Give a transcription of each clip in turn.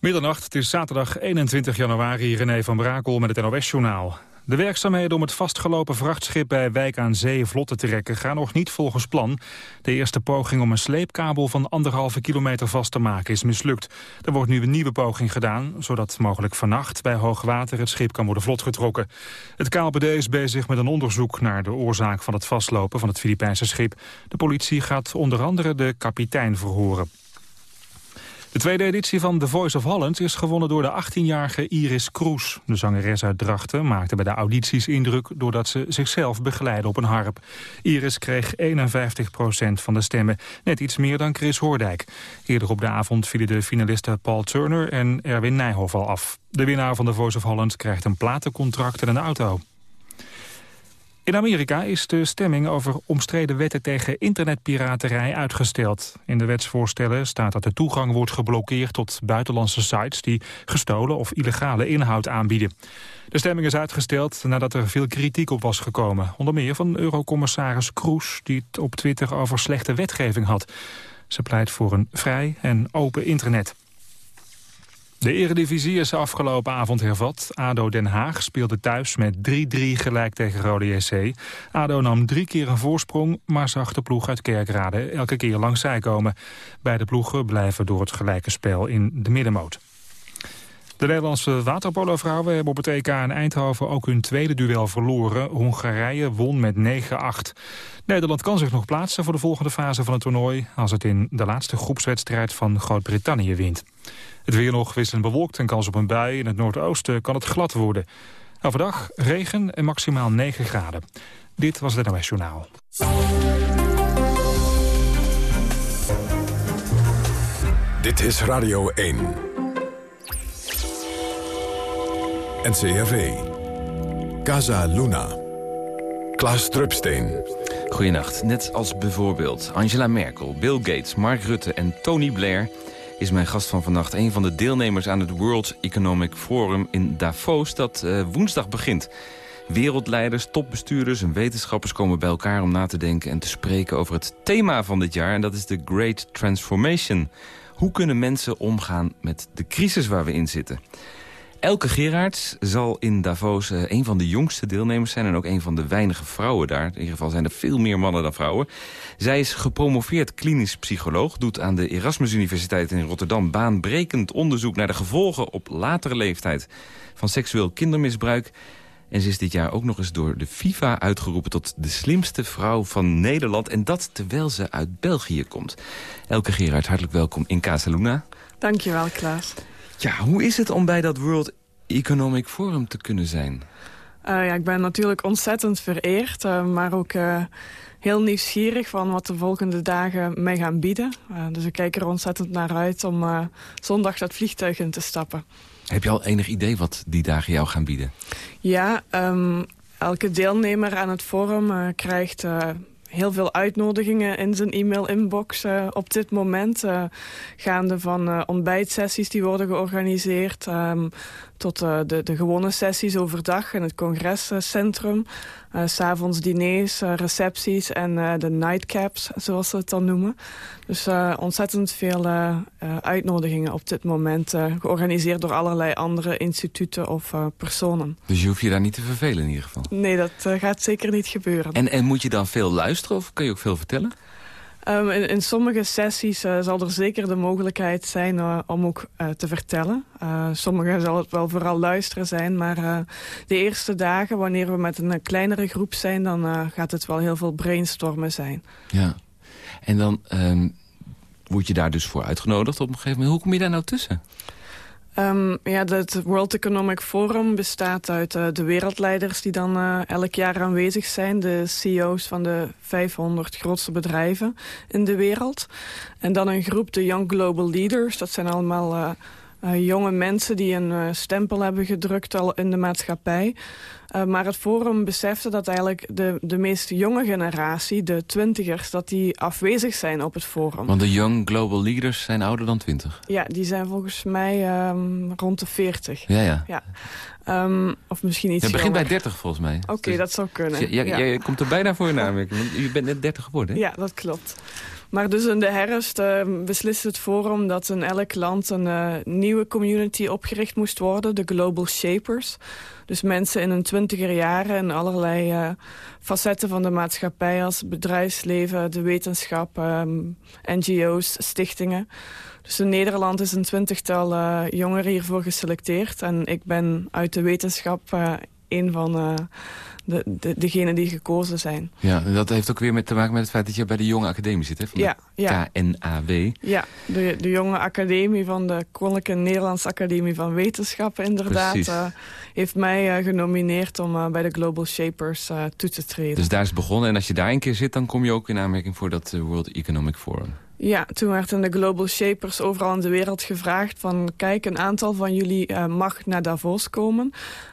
Middernacht, het is zaterdag 21 januari, René van Brakel met het NOS-journaal. De werkzaamheden om het vastgelopen vrachtschip bij Wijk aan Zee vlot te trekken gaan nog niet volgens plan. De eerste poging om een sleepkabel van anderhalve kilometer vast te maken is mislukt. Er wordt nu een nieuwe poging gedaan, zodat mogelijk vannacht bij hoogwater het schip kan worden vlotgetrokken. Het KLPD is bezig met een onderzoek naar de oorzaak van het vastlopen van het Filipijnse schip. De politie gaat onder andere de kapitein verhoren. De tweede editie van The Voice of Holland is gewonnen door de 18-jarige Iris Kroes. De zangeres uit Drachten maakte bij de audities indruk doordat ze zichzelf begeleidde op een harp. Iris kreeg 51% van de stemmen, net iets meer dan Chris Hoordijk. Eerder op de avond vielen de finalisten Paul Turner en Erwin Nijhoff al af. De winnaar van The Voice of Holland krijgt een platencontract en een auto. In Amerika is de stemming over omstreden wetten tegen internetpiraterij uitgesteld. In de wetsvoorstellen staat dat de toegang wordt geblokkeerd tot buitenlandse sites die gestolen of illegale inhoud aanbieden. De stemming is uitgesteld nadat er veel kritiek op was gekomen. Onder meer van eurocommissaris Kroes die het op Twitter over slechte wetgeving had. Ze pleit voor een vrij en open internet. De eredivisie is afgelopen avond hervat. ADO Den Haag speelde thuis met 3-3 gelijk tegen Rode JC. ADO nam drie keer een voorsprong, maar zag de ploeg uit Kerkrade elke keer langs zij komen. Beide ploegen blijven door het gelijke spel in de middenmoot. De Nederlandse waterpolo-vrouwen hebben op het EK in Eindhoven ook hun tweede duel verloren. Hongarije won met 9-8. Nederland kan zich nog plaatsen voor de volgende fase van het toernooi... als het in de laatste groepswedstrijd van Groot-Brittannië wint. Het weer nog wisselend bewolkt en kans op een bui. In het noordoosten kan het glad worden. Overdag regen en maximaal 9 graden. Dit was het NOS Journaal. Dit is Radio 1. NCRV. Casa Luna. Klaas Drupsteen. Goedenacht. Net als bijvoorbeeld Angela Merkel, Bill Gates, Mark Rutte en Tony Blair is mijn gast van vannacht. Een van de deelnemers aan het World Economic Forum in Davos... dat uh, woensdag begint. Wereldleiders, topbestuurders en wetenschappers komen bij elkaar... om na te denken en te spreken over het thema van dit jaar. En dat is de Great Transformation. Hoe kunnen mensen omgaan met de crisis waar we in zitten? Elke Gerards zal in Davos uh, een van de jongste deelnemers zijn... en ook een van de weinige vrouwen daar. In ieder geval zijn er veel meer mannen dan vrouwen. Zij is gepromoveerd klinisch psycholoog... doet aan de Erasmus Universiteit in Rotterdam... baanbrekend onderzoek naar de gevolgen op latere leeftijd... van seksueel kindermisbruik... En ze is dit jaar ook nog eens door de FIFA uitgeroepen... tot de slimste vrouw van Nederland. En dat terwijl ze uit België komt. Elke Gerard, hartelijk welkom in Casaluna. Dankjewel, Klaas. Ja, hoe is het om bij dat World Economic Forum te kunnen zijn? Uh, ja, ik ben natuurlijk ontzettend vereerd, uh, maar ook uh, heel nieuwsgierig van wat de volgende dagen mij gaan bieden. dus ik kijk er ontzettend naar uit om zondag dat vliegtuig in te stappen. Heb je al enig idee wat die dagen jou gaan bieden? Ja, um, elke deelnemer aan het forum krijgt heel veel uitnodigingen in zijn e-mail-inbox uh, op dit moment. Uh, gaande van uh, ontbijtsessies die worden georganiseerd... Um, tot de, de gewone sessies overdag in het congrescentrum. Uh, S'avonds diners, uh, recepties en de nightcaps, zoals ze het dan noemen. Dus ontzettend veel uitnodigingen op dit moment. georganiseerd door allerlei andere instituten of personen. Dus je hoeft je daar niet te vervelen in ieder geval? Nee, dat gaat zeker niet gebeuren. En, en moet je dan veel luisteren of kun je ook veel vertellen? Um, in, in, sommige sessies uh, zal er zeker de mogelijkheid zijn uh, om ook uh, te vertellen. sommige zal het wel vooral luisteren zijn, maar de eerste dagen, wanneer we met een kleinere groep zijn, dan gaat het wel heel veel brainstormen zijn. Ja, en dan um, word je daar dus voor uitgenodigd op een gegeven moment. Hoe kom je daar nou tussen? Um, ja, het World Economic Forum bestaat uit uh, de wereldleiders die dan uh, elk jaar aanwezig zijn. De CEO's van de 500 grootste bedrijven in de wereld. En dan een groep, de Young Global Leaders. Dat zijn allemaal uh, uh, jonge mensen die een uh, stempel hebben gedrukt al in de maatschappij. Uh, maar het Forum besefte dat eigenlijk de, de meest jonge generatie, de twintigers, dat die afwezig zijn op het Forum. Want de Young Global Leaders zijn ouder dan twintig? Ja, die zijn volgens mij um, rond de veertig. Ja, ja. ja. Um, of misschien iets Het begint bij 30 volgens mij. Oké, okay, dus, dat zou kunnen. Je, je, ja. je, komt er bijna voor in aanmerking, want je bent net 30 geworden, hè? Ja, dat klopt. Maar dus in de herfst uh, beslist het Forum dat in elk land een uh, nieuwe community opgericht moest worden, de Global Shapers. Dus mensen in hun twintiger jaren in allerlei uh, facetten van de maatschappij als bedrijfsleven, de wetenschap, um, NGO's, stichtingen. Dus in Nederland is een twintigtal uh, jongeren hiervoor geselecteerd. En ik ben uit de wetenschap een van de, de, degenen die gekozen zijn. Ja, en dat heeft ook weer met te maken met het feit dat je bij de Jonge Academie zit, hè? Van ja, de ja. KNAW. Ja, de, de Jonge Academie van de Koninklijke Nederlandse Academie van Wetenschappen inderdaad... Uh, heeft mij uh, genomineerd om uh, bij de Global Shapers toe te treden. Dus daar is het begonnen. En als je daar een keer zit, dan kom je ook in aanmerking voor dat World Economic Forum. Ja, toen werd in de Global Shapers overal in de wereld gevraagd van... kijk, een aantal van jullie uh, mag naar Davos komen.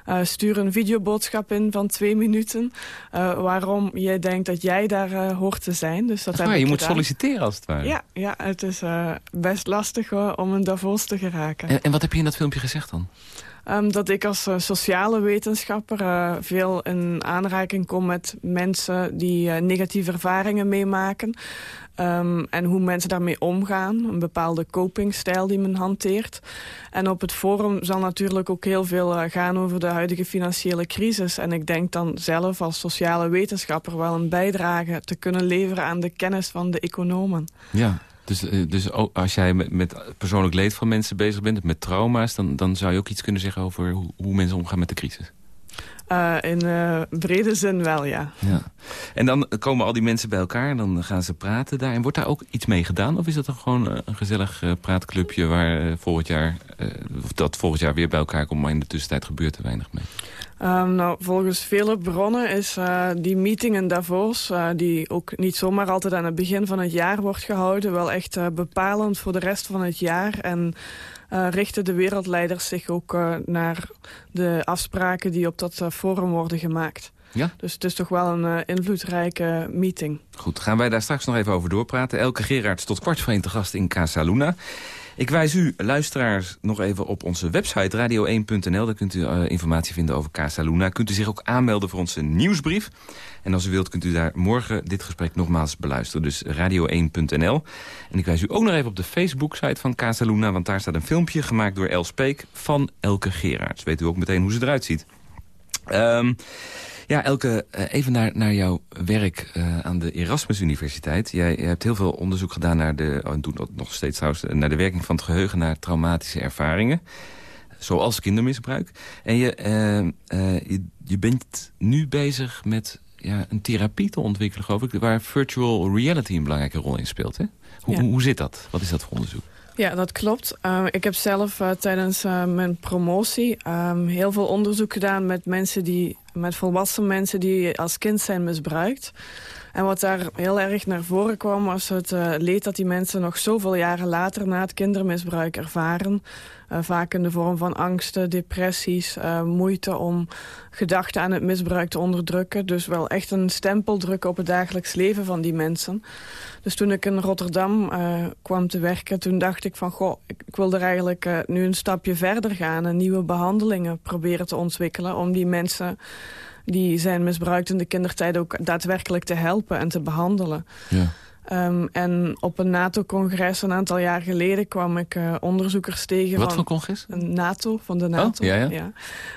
Uh, stuur een videoboodschap in van twee minuten... Uh, waarom jij denkt dat jij daar hoort te zijn. Dus dat Ach, heb je moet gedaan. solliciteren als het ware. Ja, ja het is best lastig hoor, om in Davos te geraken. En, en wat heb je in dat filmpje gezegd dan? Um, dat ik als uh, sociale wetenschapper uh, veel in aanraking kom met mensen die uh, negatieve ervaringen meemaken. Um, en hoe mensen daarmee omgaan. Een bepaalde copingstijl die men hanteert. En op het forum zal natuurlijk ook heel veel gaan over de huidige financiële crisis. En ik denk dan zelf als sociale wetenschapper wel een bijdrage te kunnen leveren aan de kennis van de economen. Ja, dus, dus als jij met, met persoonlijk leed van mensen bezig bent, met trauma's... dan, dan zou je ook iets kunnen zeggen over hoe, hoe mensen omgaan met de crisis. Uh, in uh, brede zin wel, ja. ja. En dan komen al die mensen bij elkaar en dan gaan ze praten daar. En wordt daar ook iets mee gedaan? Of is dat dan gewoon een gezellig uh, praatclubje... waar volgend jaar, of dat volgend jaar weer bij elkaar komt... maar in de tussentijd gebeurt er weinig mee? Um, nou, volgens vele bronnen is uh, die meeting in Davos... Uh, die ook niet zomaar altijd aan het begin van het jaar wordt gehouden... wel echt uh, bepalend voor de rest van het jaar. En richten de wereldleiders zich ook naar de afspraken... die op dat forum worden gemaakt. Ja? Dus het is toch wel een invloedrijke meeting. Goed, gaan wij daar straks nog even over doorpraten. Elke Gerards tot kwart voor één te gast in Casa Luna. Ik wijs u, luisteraars, nog even op onze website radio1.nl. Daar kunt u uh, informatie vinden over Casa Luna. Kunt u zich ook aanmelden voor onze nieuwsbrief. En als u wilt kunt u daar morgen dit gesprek nogmaals beluisteren. Dus radio1.nl. En ik wijs u ook nog even op de Facebook-site van Casa Luna. Want daar staat een filmpje gemaakt door Els Peek van Elke Gerards. Weet u ook meteen hoe ze eruit ziet. Um, ja, Elke, even naar, naar jouw werk uh, aan de Erasmus Universiteit. Jij, jij, hebt heel veel onderzoek gedaan naar de, oh, en doet dat nog steeds trouwens, naar de werking van het geheugen naar traumatische ervaringen. Zoals kindermisbruik. En je, uh, uh, je, je, bent nu bezig met ja, een therapie te ontwikkelen, geloof ik, waar virtual reality een belangrijke rol in speelt. Hè? Hoe, ja. hoe, hoe zit dat? Wat is dat voor onderzoek? Ja, dat klopt. Uh, ik heb zelf uh, tijdens uh, mijn promotie um, heel veel onderzoek gedaan met mensen die, met volwassen mensen die als kind zijn misbruikt. En wat daar heel erg naar voren kwam was het leed dat die mensen nog zoveel jaren later na het kindermisbruik ervaren. vaak in de vorm van angsten, depressies, moeite om gedachten aan het misbruik te onderdrukken. Dus wel echt een stempel drukken op het dagelijks leven van die mensen. Dus toen ik in Rotterdam kwam te werken, toen dacht ik van... goh, ik, ik wil er eigenlijk nu een stapje verder gaan... en nieuwe behandelingen proberen te ontwikkelen... om die mensen die zijn misbruikt in de kindertijd ook daadwerkelijk te helpen en te behandelen. Ja. Um, en op een NATO-congres een aantal jaar geleden kwam ik uh, onderzoekers tegen... Wat van voor congres? Een NATO, van de NATO. Oh, ja, ja.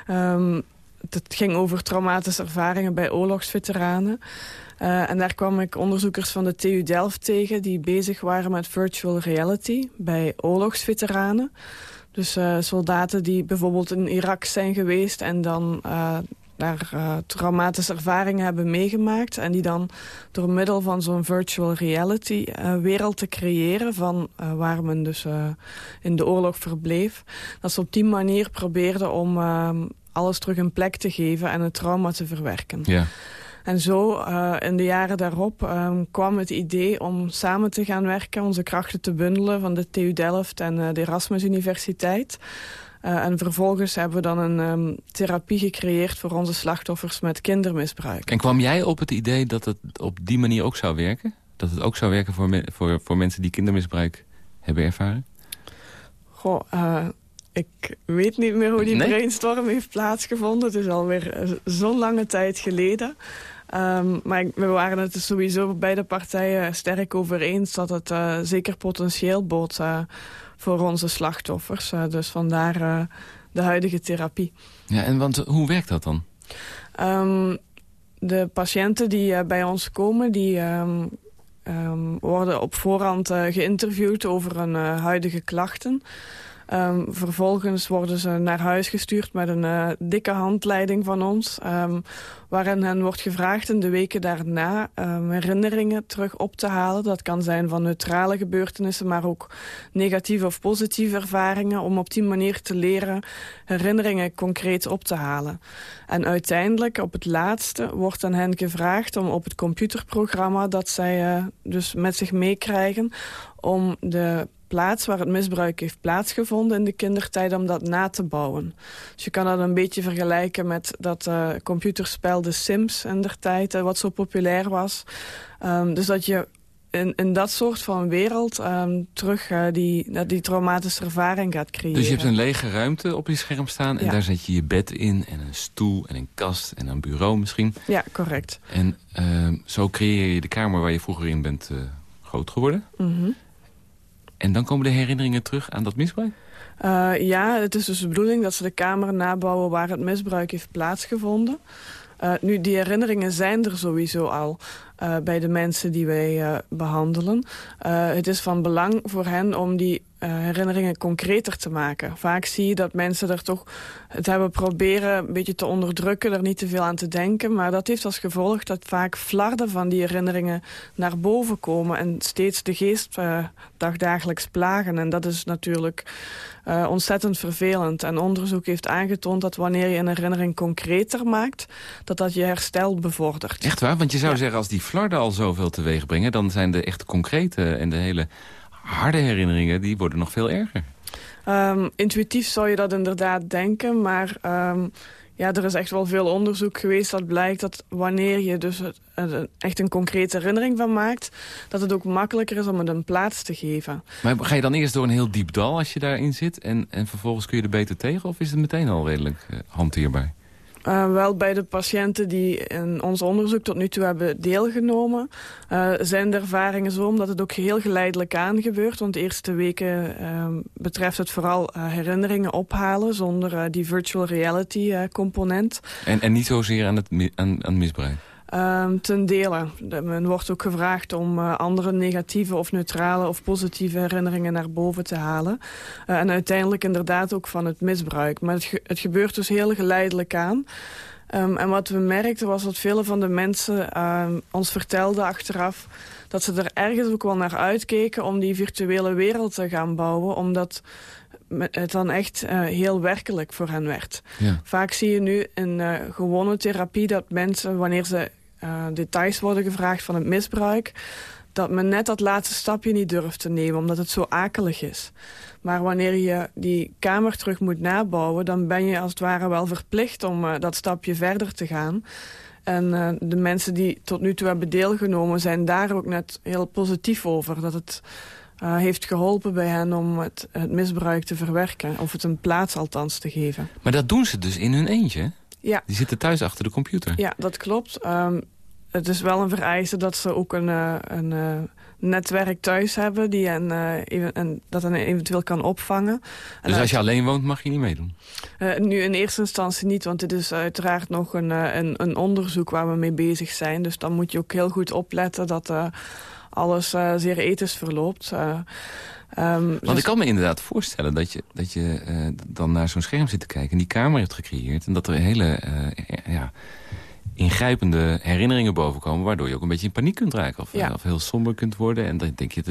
ja. Um, het ging over traumatische ervaringen bij oorlogsveteranen. Uh, en daar kwam ik onderzoekers van de TU Delft tegen... die bezig waren met virtual reality bij oorlogsveteranen. Dus uh, soldaten die bijvoorbeeld in Irak zijn geweest... en dan uh, daar uh, traumatische ervaringen hebben meegemaakt... en die dan door middel van zo'n virtual reality uh, wereld te creëren... van uh, waar men dus in de oorlog verbleef... dat ze op die manier probeerden om alles terug een plek te geven... en het trauma te verwerken. Ja. En zo, uh, in de jaren daarop, um, kwam het idee om samen te gaan werken... onze krachten te bundelen van de TU Delft en uh, de Erasmus Universiteit... Uh, en vervolgens hebben we dan een um, therapie gecreëerd voor onze slachtoffers met kindermisbruik. En kwam jij op het idee dat het op die manier ook zou werken? Dat het ook zou werken voor, me voor, voor mensen die kindermisbruik hebben ervaren? Goh, uh, ik weet niet meer hoe die nee? brainstorm heeft plaatsgevonden. Het is alweer zo'n lange tijd geleden. Ehm, maar we waren het sowieso beide partijen sterk over eens... dat het zeker potentieel bood voor onze slachtoffers. dus vandaar de huidige therapie. Ja, en want hoe werkt dat dan? Um, de patiënten die bij ons komen... die um, um, worden op voorhand geïnterviewd over hun huidige klachten. Um, vervolgens worden ze naar huis gestuurd met een uh, dikke handleiding van ons. Um, waarin hen wordt gevraagd in de weken daarna um, herinneringen terug op te halen. Dat kan zijn van neutrale gebeurtenissen, maar ook negatieve of positieve ervaringen. Om op die manier te leren herinneringen concreet op te halen. En uiteindelijk, op het laatste, wordt aan hen gevraagd om op het computerprogramma... dat zij uh, dus met zich meekrijgen om de plaats waar het misbruik heeft plaatsgevonden in de kindertijd om dat na te bouwen. Dus je kan dat een beetje vergelijken met dat uh, computerspel The Sims in der tijd, uh, wat zo populair was. Um, dus dat je in, in dat soort van wereld um, terug uh, die, die traumatische ervaring gaat creëren. Dus je hebt een lege ruimte op je scherm staan en ja. daar zet je je bed in en een stoel en een kast en een bureau misschien. Ja, correct. En zo creëer je de kamer waar je vroeger in bent groot geworden. Mm -hmm. En dan komen de herinneringen terug aan dat misbruik? Uh, ja, het is dus de bedoeling dat ze de kamer nabouwen waar het misbruik heeft plaatsgevonden. Uh, nu, die herinneringen zijn er sowieso al uh, bij de mensen die wij behandelen. het is van belang voor hen om die herinneringen concreter te maken. Vaak zie je dat mensen er toch het hebben proberen een beetje te onderdrukken, er niet te veel aan te denken. Maar dat heeft als gevolg dat vaak flarden van die herinneringen naar boven komen en steeds de geest dagdagelijks plagen. En dat is natuurlijk uh, ontzettend vervelend. En onderzoek heeft aangetoond dat wanneer je een herinnering concreter maakt... dat dat je herstel bevordert. Echt waar? Want je zou ja. zeggen, als die flarden al zoveel teweeg brengen... dan zijn de echt concrete en de hele harde herinneringen... die worden nog veel erger. Um, intuïtief zou je dat inderdaad denken, maar... Um, ja, er is echt wel veel onderzoek geweest dat blijkt dat wanneer je dus echt een concrete herinnering van maakt, dat het ook makkelijker is om het een plaats te geven. Maar ga je dan eerst door een heel diep dal als je daarin zit en, en vervolgens kun je er beter tegen of is het meteen al redelijk uh, hanteerbaar? Uh, wel bij de patiënten die in ons onderzoek tot nu toe hebben deelgenomen... Uh, zijn de ervaringen zo omdat het ook heel geleidelijk aan gebeurt. Want de eerste weken uh, betreft het vooral herinneringen ophalen... zonder die virtual reality component. En, en niet zozeer aan het, aan misbruik? Um, ten dele. Men wordt ook gevraagd om uh, andere negatieve of neutrale of positieve herinneringen naar boven te halen. Uh, en uiteindelijk inderdaad ook van het misbruik. Maar het, ge het gebeurt dus heel geleidelijk aan. Um, en wat we merkten was dat vele van de mensen uh, ons vertelden achteraf... dat ze er ergens ook wel naar uitkeken om die virtuele wereld te gaan bouwen. Omdat het dan echt uh, heel werkelijk voor hen werd. Ja. Vaak zie je nu in uh, gewone therapie dat mensen, wanneer ze uh, details worden gevraagd van het misbruik... dat men net dat laatste stapje niet durft te nemen, omdat het zo akelig is. Maar wanneer je die kamer terug moet nabouwen... dan ben je als het ware wel verplicht om uh, dat stapje verder te gaan... En uh, de mensen die tot nu toe hebben deelgenomen... zijn daar ook net heel positief over. Dat het heeft geholpen bij hen om het, het, misbruik te verwerken. Of het een plaats althans te geven. Maar dat doen ze dus in hun eentje? Ja. Die zitten thuis achter de computer? Ja, dat klopt. Um, het is wel een vereiste dat ze ook een, uh, een uh, netwerk thuis hebben... Die en, uh, en dat hen eventueel kan opvangen. Dus als je alleen woont mag je niet meedoen? nu in eerste instantie niet, want dit is uiteraard nog een, een, een, onderzoek waar we mee bezig zijn. Dus dan moet je ook heel goed opletten dat alles zeer ethisch verloopt. Um, Want dus... ik kan me inderdaad voorstellen dat je, dat je uh, dan naar zo'n scherm zit te kijken... en die kamer heeft gecreëerd... en dat er hele uh, ja, ingrijpende herinneringen bovenkomen... waardoor je ook een beetje in paniek kunt raken. Of, ja. of heel somber kunt worden. En dan denk je,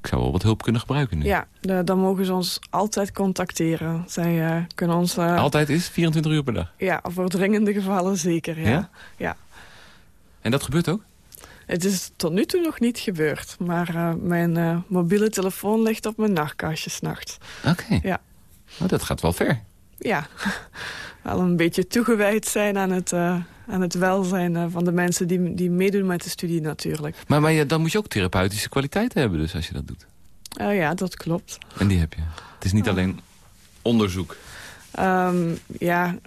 ik zou wel wat hulp kunnen gebruiken nu. Ja, de, dan mogen ze ons altijd contacteren. Zij uh, kunnen ons... altijd is? 24 uur per dag? Ja, voor dringende gevallen zeker, ja. ja? ja. En dat gebeurt ook? Het is tot nu toe nog niet gebeurd. Maar uh, mijn uh, mobiele telefoon ligt op mijn nachtkastje s'nachts. Oké. Okay. Ja. Oh, dat gaat wel ver. Ja. Wel een beetje toegewijd zijn aan het, uh, aan het welzijn van de mensen die, die meedoen met de studie natuurlijk. Maar, maar ja, dan moet je ook therapeutische kwaliteiten hebben dus als je dat doet. Uh, ja, dat klopt. En die heb je. Het is niet alleen onderzoek. Um, ja,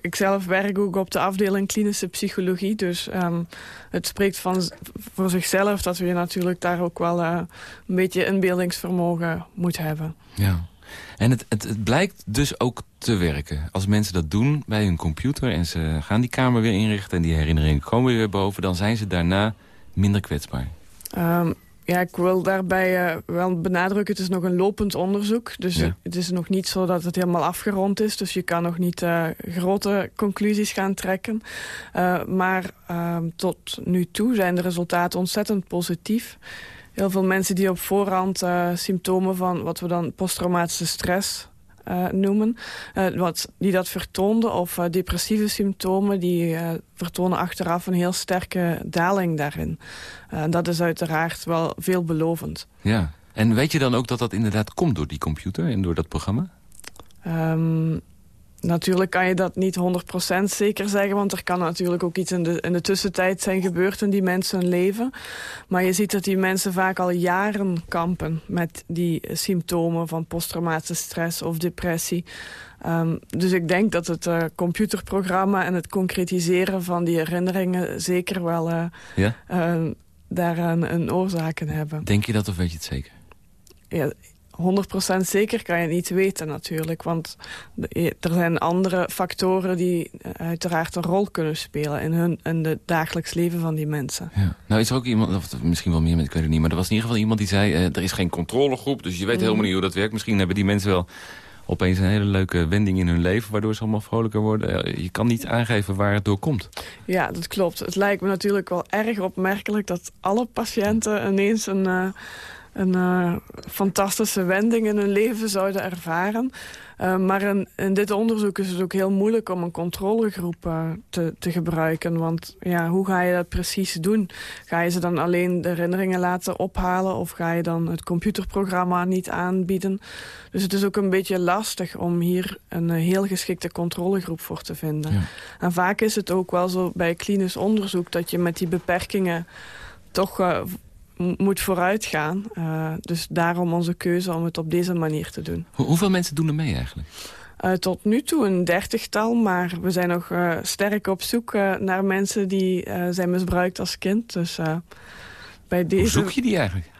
ik zelf werk ook op de afdeling klinische psychologie. Dus um, het spreekt van, voor zichzelf dat je natuurlijk daar ook wel uh, een beetje inbeeldingsvermogen moet hebben. Ja. En het, het, het, blijkt dus ook te werken. Als mensen dat doen bij hun computer en ze gaan die kamer weer inrichten... en die herinneringen komen weer boven... dan zijn ze daarna minder kwetsbaar. Um, ja, ik wil daarbij uh, wel benadrukken, het is nog een lopend onderzoek. Dus het is nog niet zo dat het helemaal afgerond is. Dus je kan nog niet uh, grote conclusies gaan trekken. Uh, maar ehm, tot nu toe zijn de resultaten ontzettend positief. Heel veel mensen die op voorhand symptomen van wat we dan posttraumatische stress uh, noemen. Uh, wat, die dat vertoonden of uh, depressieve symptomen... die vertonen achteraf een heel sterke daling daarin. dat is uiteraard wel veelbelovend. Ja, en weet je dan ook dat dat inderdaad komt door die computer en door dat programma? Um, Natuurlijk kan je dat niet 100% zeker zeggen... want er kan natuurlijk ook iets in de, in de tussentijd zijn gebeurd in die mensen hun leven. Maar je ziet dat die mensen vaak al jaren kampen... met die symptomen van posttraumatische stress of depressie. Um, dus ik denk dat het uh, computerprogramma en het concretiseren van die herinneringen... zeker wel uh, ja? uh, daaraan een oorzaken hebben. Denk je dat of weet je het zeker? Ja, 100% zeker kan je niet weten natuurlijk. Want er zijn andere factoren die eh, uiteraard een rol kunnen spelen... in, hun, in het dagelijks leven van die mensen. Ja. Nou is er ook iemand, of misschien wel meer, ik weet het niet... maar er was in ieder geval iemand die zei... Uh, er is geen controlegroep, dus je weet helemaal mm. niet hoe dat werkt. Misschien hebben die mensen wel opeens een hele leuke wending in hun leven... waardoor ze allemaal vrolijker worden. Eh, je kan niet aangeven waar het door komt. Ja, dat klopt. Het lijkt me natuurlijk wel erg opmerkelijk... dat alle patiënten ineens een een uh, fantastische wending in hun leven zouden ervaren. Uh, maar in, in, dit onderzoek is het ook heel moeilijk om een controlegroep uh, te, te, gebruiken. Want ja, hoe ga je dat precies doen? Ga je ze dan alleen de herinneringen laten ophalen... of ga je dan het computerprogramma niet aanbieden? Dus het is ook een beetje lastig om hier een heel geschikte controlegroep voor te vinden. Ja. En vaak is het ook wel zo bij klinisch onderzoek... dat je met die beperkingen toch moet vooruit gaan. Uh, dus daarom onze keuze om het op deze manier te doen. hoeveel mensen doen er mee eigenlijk? Uh, tot nu toe een dertigtal, maar we zijn nog uh, sterk op zoek naar mensen die zijn misbruikt als kind. Dus, bij deze... Hoe zoek je die eigenlijk?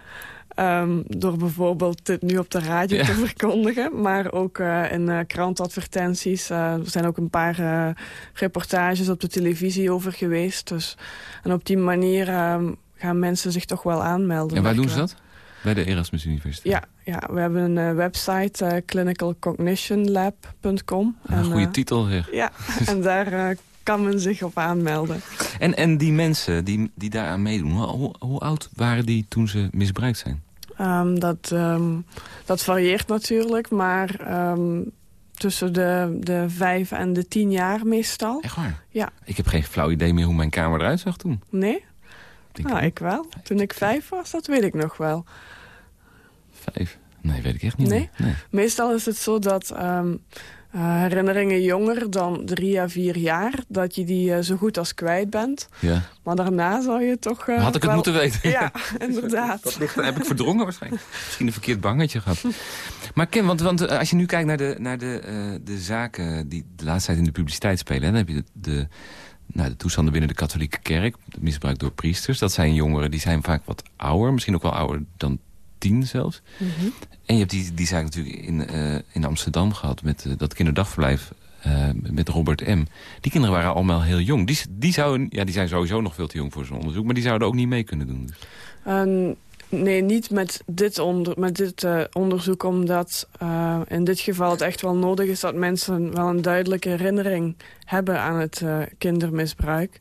Um, door bijvoorbeeld dit nu op de radio ja. te verkondigen. Maar ook uh, in uh, krantadvertenties. Uh, er zijn ook een paar reportages op de televisie over geweest. Dus, en op die manier um, gaan mensen zich toch wel aanmelden. En waar doen ze dat? Bij de Erasmus Universiteit? Ja, ja we hebben een uh, website, uh, clinicalcognitionlab.com. Een goede uh, titel, zeg. Ja, en daar kan men zich op aanmelden. En, en die mensen die, die daaraan meedoen, hoe, hoe oud waren die toen ze misbruikt zijn? Um, dat, um, dat varieert natuurlijk, maar um, tussen de, de vijf en de tien jaar meestal. Echt waar? Ja. Ik heb geen flauw idee meer hoe mijn kamer eruit zag toen. Nee? Nou, ik wel. Toen ik vijf was, dat weet ik nog wel. Vijf? Nee, weet ik echt niet nee? nee. Meestal is het zo dat um, uh, herinneringen jonger dan drie à vier jaar... dat je die uh, zo goed als kwijt bent. Ja. Maar daarna zou je toch... Uh, Had ik het moeten weten. Ja, inderdaad. dat, ligt, heb ik verdrongen waarschijnlijk. Misschien een verkeerd bangetje gehad. Maar Kim, want, want als je nu kijkt naar de, naar de, de zaken... die de laatste tijd in de publiciteit spelen... dan heb je de, de nou, de toestanden binnen de katholieke kerk. Misbruik door priesters. Dat zijn jongeren die zijn vaak wat ouder. Misschien ook wel ouder dan tien zelfs. Mm -hmm. En je hebt die, die zaak natuurlijk in, uh, in Amsterdam gehad... met uh, dat kinderdagverblijf uh, met Robert M. Die kinderen waren allemaal heel jong. Die, die, zouden, ja, die zijn sowieso nog veel te jong voor zo'n onderzoek... maar die zouden ook niet mee kunnen doen. Dus. Um, Nee, niet met dit, onder, met dit uh, onderzoek, omdat uh, in dit geval het echt wel nodig is... dat mensen wel een duidelijke herinnering hebben aan het uh, kindermisbruik.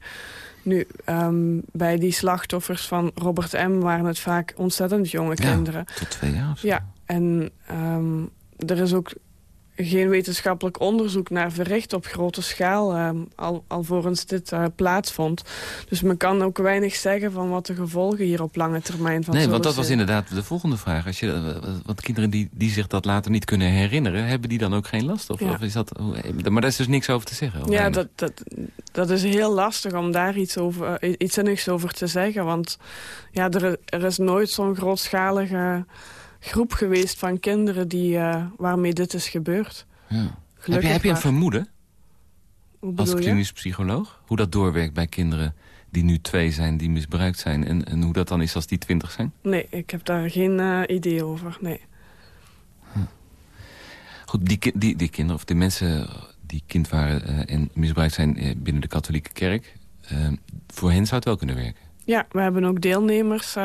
Nu, um, bij die slachtoffers van Robert M. waren het vaak ontzettend jonge ja, kinderen. tot twee jaar. Ja, en um, er is ook geen wetenschappelijk onderzoek naar verricht op grote schaal, uh, al, alvorens dit uh, plaatsvond. Dus men kan ook weinig zeggen van wat de gevolgen hier op lange termijn van Nee, want dat was inderdaad de volgende vraag. Als je, eh, want kinderen die, die zich dat later niet kunnen herinneren, hebben die dan ook geen last? Of, ja. of is dat, maar daar is dus niks over te zeggen? Ja, dat, dat, dat is heel lastig om daar iets, over, iets zinnigs over te zeggen. Want ja, er, er is nooit zo'n grootschalige groep geweest van kinderen die, uh, waarmee dit is gebeurd. Ja. Heb, je, heb je een vermoeden? Als je? klinisch psycholoog? Hoe dat doorwerkt bij kinderen die nu twee zijn, die misbruikt zijn... en, en hoe dat dan is als die twintig zijn? Nee, ik heb daar geen eh, idee over, nee. Goed, die, die, die kinderen, of die mensen die kind waren eh, en misbruikt zijn eh, binnen de katholieke kerk... eh, voor hen zou het wel kunnen werken. Ja, we hebben ook deelnemers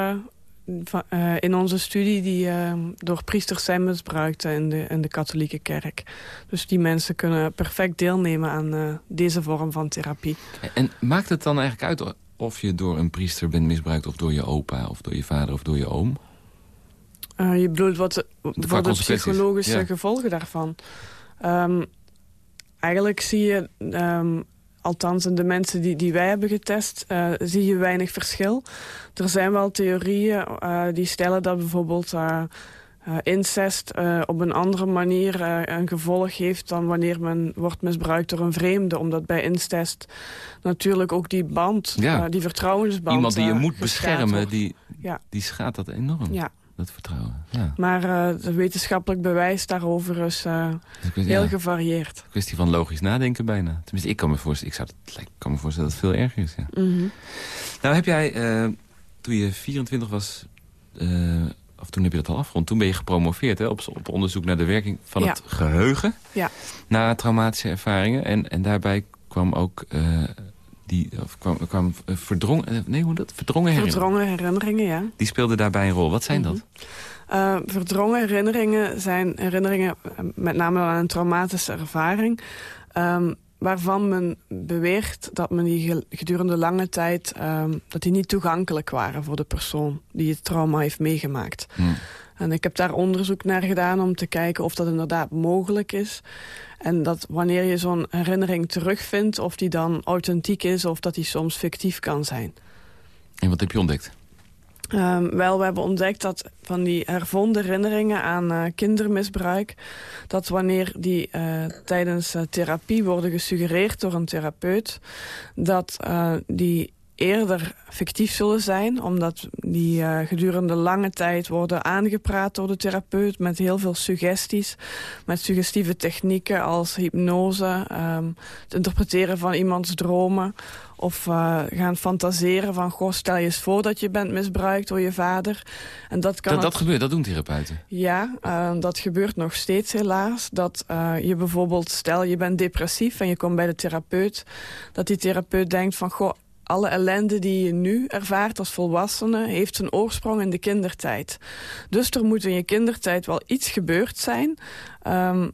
eh, in onze studie... die eh, door priesters zijn misbruikt in de, in de katholieke kerk. Dus die mensen kunnen perfect deelnemen aan eh, deze vorm van therapie. En maakt het dan eigenlijk uit of je door een priester bent misbruikt... of door je opa, of door je vader, of door je oom? Eh, je bedoelt wat de, voor de psychologische ja. gevolgen daarvan. Ehm, eigenlijk zie je, ehm, althans in de mensen die, die wij hebben getest, eh, zie je weinig verschil. Er zijn wel theorieën eh, die stellen dat bijvoorbeeld eh, incest op een andere manier een gevolg heeft dan wanneer men wordt misbruikt door een vreemde. Omdat bij incest natuurlijk ook die band, Ja. die vertrouwensband... Iemand die je moet beschermen, wordt. die, Ja. die schaadt dat enorm. Ja. Dat vertrouwen. Ja. Maar eh het wetenschappelijk bewijs daarover is eh, heel ja, gevarieerd. kwestie van logisch nadenken bijna. Tenminste, ik kan me voorstellen, ik zou ik kan me voorstellen dat het veel erger is. Ja. Mhm. Nou heb jij, eh, toen je 24 was, of toen heb je dat al afgerond... toen ben je gepromoveerd hè, op, op onderzoek naar de werking van Ja. het geheugen... Ja. na traumatische ervaringen. En, en daarbij kwam ook die, of kwam, kwam eh, verdrongen, eh, nee, hoe dat? verdrongen herinneringen. Verdrongen herinneringen, ja. Die speelden daarbij een rol. Wat zijn dat? Eh, verdrongen herinneringen zijn herinneringen eh, met name aan een traumatische ervaring... ehm, waarvan men beweert dat men die ge- gedurende lange tijd... ehm, dat die niet toegankelijk waren voor de persoon die het trauma heeft meegemaakt. Hm. En ik heb daar onderzoek naar gedaan om te kijken of dat inderdaad mogelijk is. En dat wanneer je zo'n herinnering terugvindt... of die dan authentiek is of dat die soms fictief kan zijn. En wat heb je ontdekt? Ehm, wel, we hebben ontdekt dat van die hervonden herinneringen aan eh, kindermisbruik... dat wanneer die eh, tijdens eh, therapie worden gesuggereerd door een therapeut... dat die eerder fictief zullen zijn... omdat die eh, gedurende lange tijd worden aangepraat door de therapeut... met heel veel suggesties, met suggestieve technieken als hypnose... ehm, het interpreteren van iemands dromen... Of eh, gaan fantaseren van, goh, stel je eens voor dat je bent misbruikt door je vader. En dat kan Dat, dat gebeurt, dat doen therapeuten. Ja, eh, dat gebeurt nog steeds helaas. Dat eh, je bijvoorbeeld, stel je bent depressief en je komt bij de therapeut. Dat die therapeut denkt van, goh, alle ellende die je nu ervaart als volwassene... heeft zijn oorsprong in de kindertijd. Dus er moet in je kindertijd wel iets gebeurd zijn... ehm,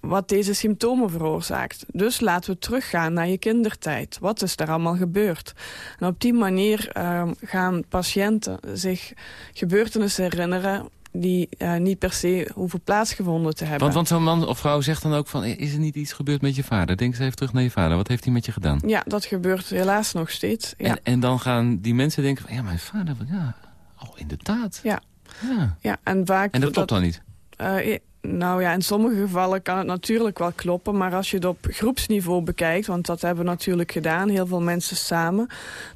wat deze symptomen veroorzaakt. Dus laten we teruggaan naar je kindertijd. Wat is er allemaal gebeurd? En op die manier ehm, gaan patiënten zich gebeurtenissen herinneren... die eh, niet per se hoeven plaatsgevonden te hebben. Want, want zo'n man of vrouw zegt dan ook van... is er niet iets gebeurd met je vader? Denk eens even terug naar je vader. Wat heeft hij met je gedaan? Ja, dat gebeurt helaas nog steeds. Ja, En, en dan gaan die mensen denken van... ja, mijn vader, ja, oh, inderdaad. Ja. ja. ja en vaak... En dat klopt dan niet? Eh, nou ja, in sommige gevallen kan het natuurlijk wel kloppen. Maar als je het op groepsniveau bekijkt, want dat hebben we natuurlijk gedaan, heel veel mensen samen.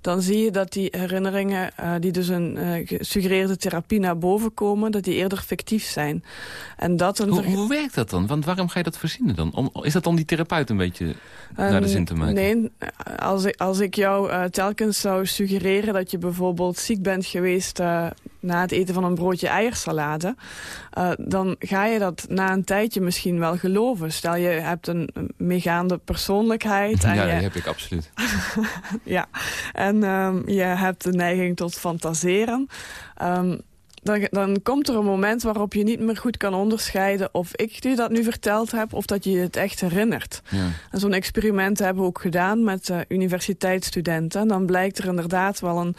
Dan zie je dat die herinneringen, eh, die dus een eh, gesuggereerde therapie naar boven komen, dat die eerder fictief zijn. En dat een Hoe, werkt dat dan? Want waarom ga je dat verzinnen dan? Om, is dat om die therapeut een beetje naar de Eh, zin te maken? Nee, als ik, als ik jou eh, telkens zou suggereren dat je bijvoorbeeld ziek bent geweest... na het eten van een broodje eiersalade... dan ga je dat na een tijdje misschien wel geloven. Stel, je hebt een meegaande persoonlijkheid... En ja, je, dat heb ik absoluut. ja, en ehm, je hebt de neiging tot fantaseren... Ehm, dan, dan komt er een moment waarop je niet meer goed kan onderscheiden... of ik je dat nu verteld heb of dat je het echt herinnert. Ja. En zo'n experiment hebben we ook gedaan met eh, universiteitsstudenten. En dan blijkt er inderdaad wel een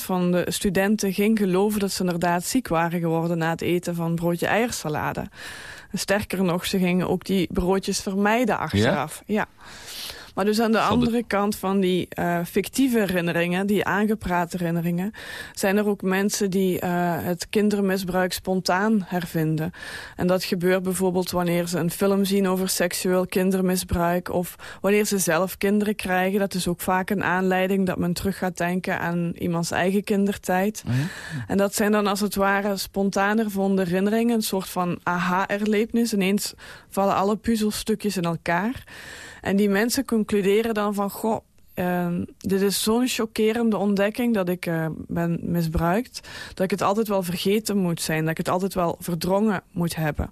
30% van de studenten ging geloven dat ze inderdaad ziek waren geworden na het eten van een broodje eiersalade. En sterker nog, ze gingen ook die broodjes vermijden achteraf. Ja. Maar dus aan de andere kant van die uh, fictieve herinneringen, die aangepraatte herinneringen, zijn er ook mensen die uh, het kindermisbruik spontaan hervinden. En dat gebeurt bijvoorbeeld wanneer ze een film zien over seksueel kindermisbruik of wanneer ze zelf kinderen krijgen. Dat is ook vaak een aanleiding dat men terug gaat denken aan iemands eigen kindertijd. Oh ja? En dat zijn dan als het ware spontaan ervonden herinneringen, een soort van aha-erlevenis. Ineens vallen alle puzzelstukjes in elkaar. En die mensen concluderen dan van... goh, uh, dit is zo'n chockerende ontdekking dat ik uh, ben misbruikt. Dat ik het altijd wel vergeten moet zijn. Dat ik het altijd wel verdrongen moet hebben.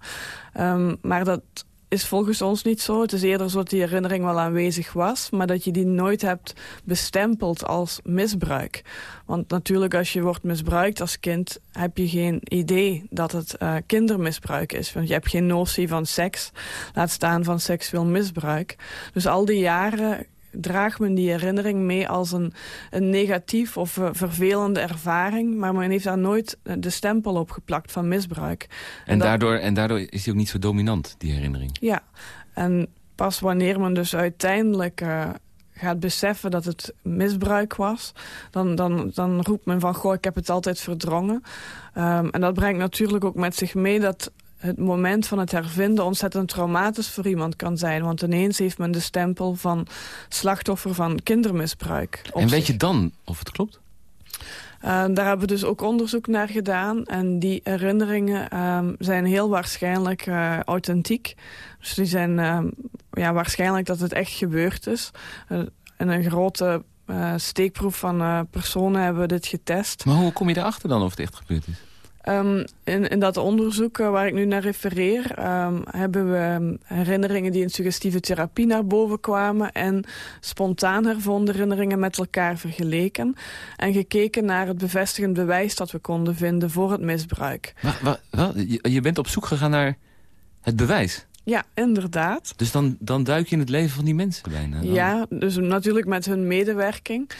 Um, maar dat is volgens ons niet zo. Het is eerder zo dat die herinnering wel aanwezig was... maar dat je die nooit hebt bestempeld als misbruik. Want natuurlijk als je wordt misbruikt als kind... heb je geen idee dat het uh, kindermisbruik is. Want je hebt geen notie van seks. Laat staan van seksueel misbruik. Dus al die jaren draagt men die herinnering mee als een, een negatief of uh, vervelende ervaring. Maar men heeft daar nooit eh, de stempel op geplakt van misbruik. En, en daardoor, en daardoor is die ook niet zo dominant, die herinnering? Ja, en pas wanneer men dus uiteindelijk... Uh, gaat beseffen dat het misbruik was... dan, dan, dan roept men van, goh, ik heb het altijd verdrongen. Um, en dat brengt natuurlijk ook met zich mee dat het moment van het hervinden ontzettend traumatisch voor iemand kan zijn. Want ineens heeft men de stempel van slachtoffer van kindermisbruik. En weet je dan of het klopt? Uh, daar hebben we dus ook onderzoek naar gedaan. En die herinneringen uh, zijn heel waarschijnlijk uh, authentiek. Dus die zijn uh, ja, waarschijnlijk dat het echt gebeurd is. in een grote steekproef van personen hebben we dit getest. Maar hoe kom je erachter dan of het echt gebeurd is? Um, in, in, dat onderzoek uh, waar ik nu naar refereer... Um, hebben we herinneringen die in suggestieve therapie naar boven kwamen... en spontaan hervonden herinneringen met elkaar vergeleken... en gekeken naar het bevestigend bewijs dat we konden vinden voor het misbruik. Wat, wat, je bent op zoek gegaan naar het bewijs? Ja, inderdaad. Dus dan, dan duik je in het leven van die mensen bijna? Dan... Ja, dus natuurlijk met hun medewerking.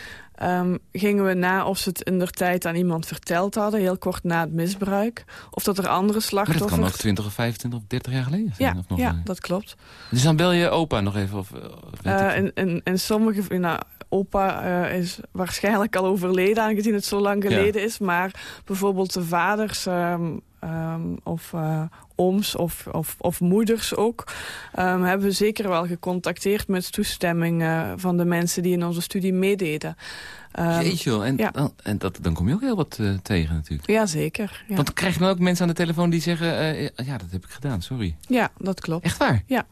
Um, gingen we na of ze het in der tijd aan iemand verteld hadden, heel kort na het misbruik. Of dat er andere slachtoffers... Maar dat kan ook 20 of 25 of 30 jaar geleden zijn? Ja, of nog ja dat klopt. Dus dan bel je opa nog even? Of, uh, in, in, in sommige... Nou, opa uh, is waarschijnlijk al overleden, aangezien het zo lang geleden ja. is. Maar bijvoorbeeld de vaders um, um, of uh, ooms of, of, of, moeders ook... Um, hebben we zeker wel gecontacteerd met toestemming uh, van de mensen die in onze studie meededen. Um, Jeetje, en, ja. dan, en dat, dan kom je ook heel wat uh, tegen natuurlijk. Ja, zeker. Ja. Want krijg je dan ook mensen aan de telefoon die zeggen... Uh, ja, dat heb ik gedaan, sorry. Ja, dat klopt. Echt waar? Ja.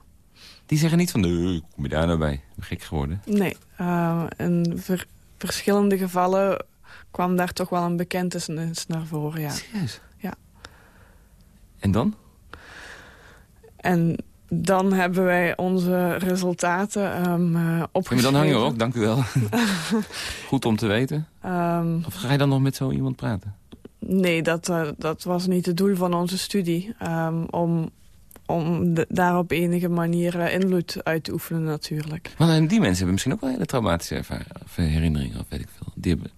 Die zeggen niet van, nee, kom je daar nou bij? Gek geworden. Nee, uh, in ver verschillende gevallen kwam daar toch wel een bekentenis naar voren, ja. Serieus? Ja. En dan? En dan hebben wij onze resultaten um, uh, opgeschreven. dan hang je ook, dank u wel. Goed om te weten. Um, of ga je dan nog met zo iemand praten? Nee, dat, uh, dat was niet het doel van onze studie. Um, om om de, daar op enige manier uh, invloed uit te oefenen natuurlijk. Maar die mensen hebben misschien ook wel hele traumatische of herinneringen, of weet ik veel. Die hebben,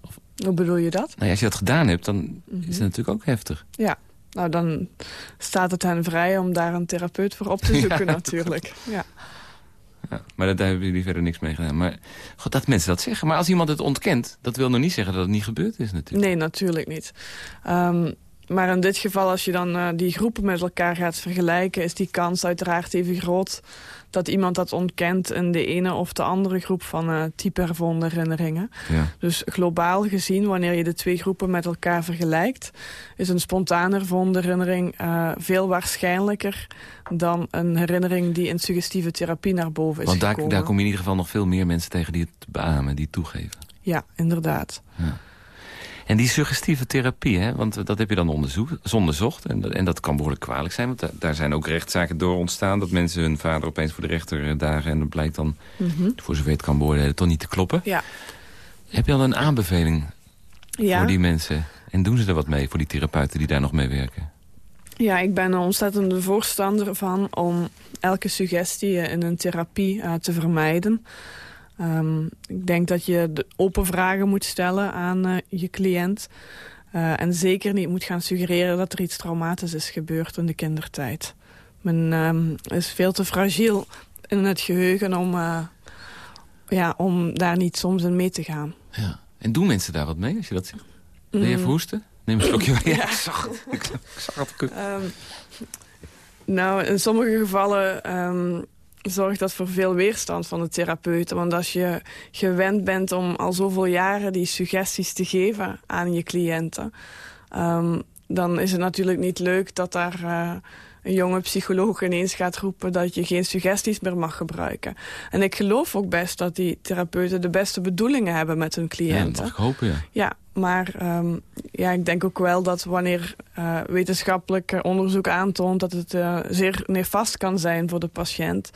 of... Hoe bedoel je dat? Nou als je dat gedaan hebt, dan mm -hmm. is het natuurlijk ook heftig. Ja, nou dan staat het hen vrij om daar een therapeut voor op te zoeken ja, natuurlijk. Ja. Ja, maar daar hebben jullie verder niks mee gedaan. Maar god, dat mensen dat zeggen. Maar als iemand het ontkent, dat wil nog niet zeggen dat het niet gebeurd is natuurlijk. Nee, natuurlijk niet. Um, maar in dit geval, als je dan uh, die groepen met elkaar gaat vergelijken... is die kans uiteraard even groot dat iemand dat ontkent... in de ene of de andere groep van uh, type hervonden herinneringen. Ja. Dus globaal gezien, wanneer je de twee groepen met elkaar vergelijkt... is een spontaan hervonden herinnering uh, veel waarschijnlijker... dan een herinnering die in suggestieve therapie naar boven is Want daar, gekomen. daar kom je in ieder geval nog veel meer mensen tegen die het beamen, die het toegeven. Ja, inderdaad. Ja. En die suggestieve therapie, hè, want dat heb je dan onderzocht. En, en dat kan behoorlijk kwalijk zijn. Want da daar zijn ook rechtszaken door ontstaan... dat mensen hun vader opeens voor de rechter dagen... en dat blijkt dan, mm -hmm. voor zover het kan beoordelen, toch niet te kloppen. Ja. Heb je dan een aanbeveling ja. voor die mensen? En doen ze er wat mee voor die therapeuten die daar nog mee werken? Ja, ik ben een ontzettende voorstander van om elke suggestie in een therapie uh, te vermijden. Um, ik denk dat je de open vragen moet stellen aan uh, je cliënt. Uh, en zeker niet moet gaan suggereren dat er iets traumatisch is gebeurd in de kindertijd. Men um, is veel te fragiel in het geheugen om, uh, ja, om daar niet soms in mee te gaan. Ja. En doen mensen daar wat mee als je dat zegt? Wil je even Mm. hoesten? Neem een slokje. Ja, Ja. ik zag het. Ik, zag het. Ehm, nou, in sommige gevallen ehm, zorgt dat voor veel weerstand van de therapeuten. Want als je gewend bent om al zoveel jaren die suggesties te geven aan je cliënten... ehm, dan is het natuurlijk niet leuk dat daar eh, een jonge psycholoog ineens gaat roepen... dat je geen suggesties meer mag gebruiken. En ik geloof ook best dat die therapeuten de beste bedoelingen hebben met hun Ja, dat cliënten. mag ik hopen, ja. Ja, maar ehm, ja, ik denk ook wel dat wanneer eh, wetenschappelijk eh, onderzoek aantoont... dat het eh, zeer nefast kan zijn voor de patiënt...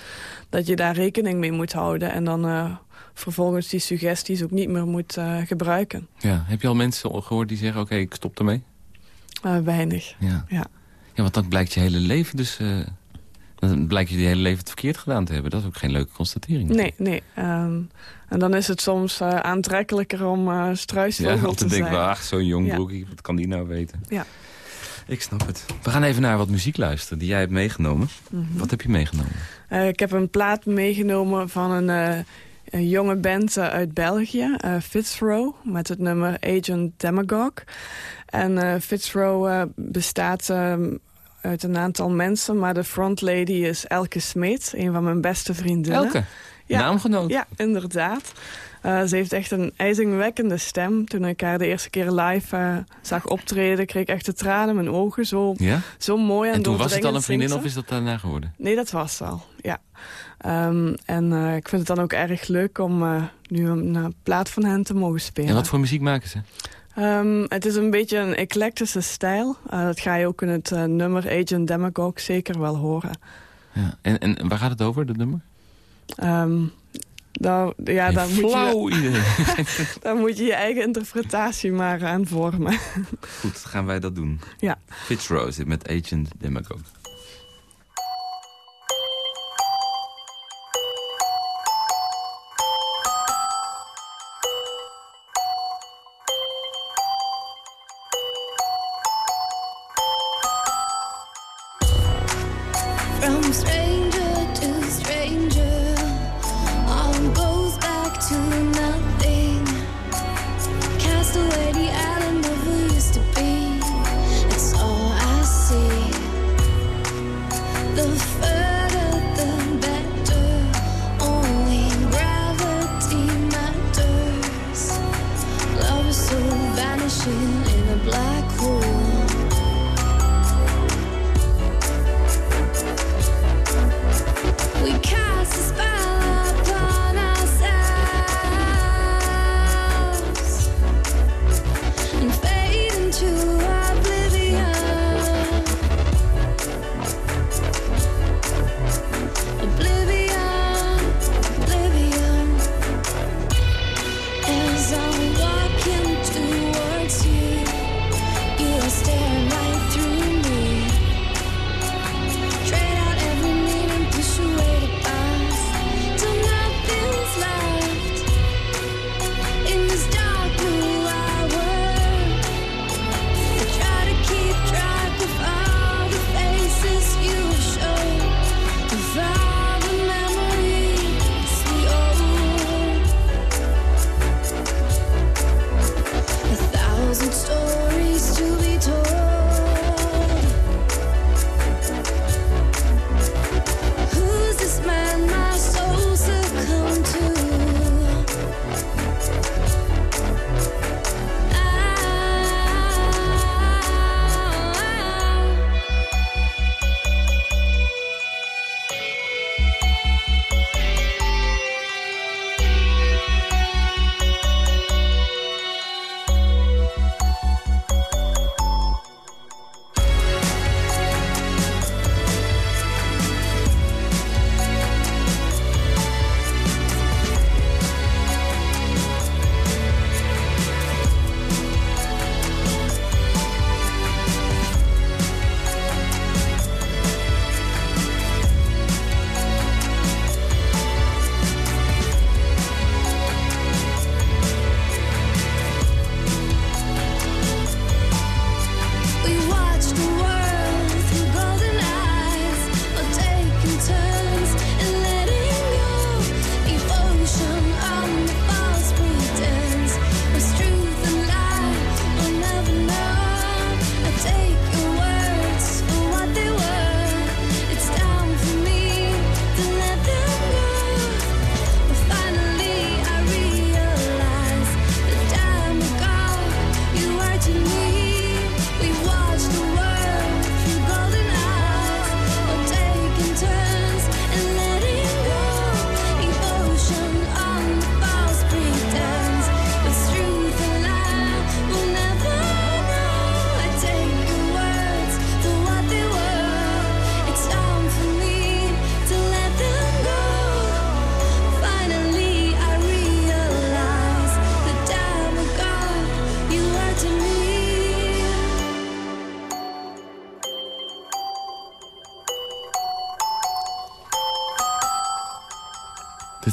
dat je daar rekening mee moet houden... en dan vervolgens die suggesties ook niet meer moet gebruiken. ja. Heb je al mensen gehoord die zeggen, oké, ik stop ermee? Weinig, Ja. ja. Ja, want dan blijkt je hele leven dus... eh, dan blijkt je je hele leven het verkeerd gedaan te hebben. Dat is ook geen leuke constatering. Nee, nee. ehm, en dan is het soms eh, aantrekkelijker om eh struisvogel Ja, te, te denken, ach, zo'n jong Ja. broekje, wat kan die nou weten? Ja. Ik snap het. We gaan even naar wat muziek luisteren die jij hebt meegenomen. Mhm. Wat heb je meegenomen? Ik heb een plaat meegenomen van een, een jonge band uit België, Fitzrow, met het nummer Agent Demagogue. En Fitzrow bestaat ehm, uit een aantal mensen, maar de frontlady is Elke Smeet, een van mijn beste vriendinnen. Elke, Ja. naamgenoot. Ja, inderdaad. Eh, ze heeft echt een ijzingwekkende stem. Toen ik haar de eerste keer live eh, zag optreden, kreeg ik echt de tranen in mijn ogen. Zo, Ja? zo mooi en En toen was het al een vriendin of is dat daarna geworden? Nee, dat was al, ja. Ehm, en eh, ik vind het dan ook erg leuk om nu een plaat van hen te mogen spelen. En wat voor muziek maken ze? Ehm, het is een beetje een eclectische stijl. Eh, dat ga je ook in het eh, nummer Agent Demagogue zeker wel horen. Ja. En, en waar gaat het over, dat nummer? Ehm, daar, ja, daar, moet je, flauw idee. daar moet je je eigen interpretatie maar aan vormen. Goed, gaan wij dat doen. Ja. Fitzrose met Agent Demagogue.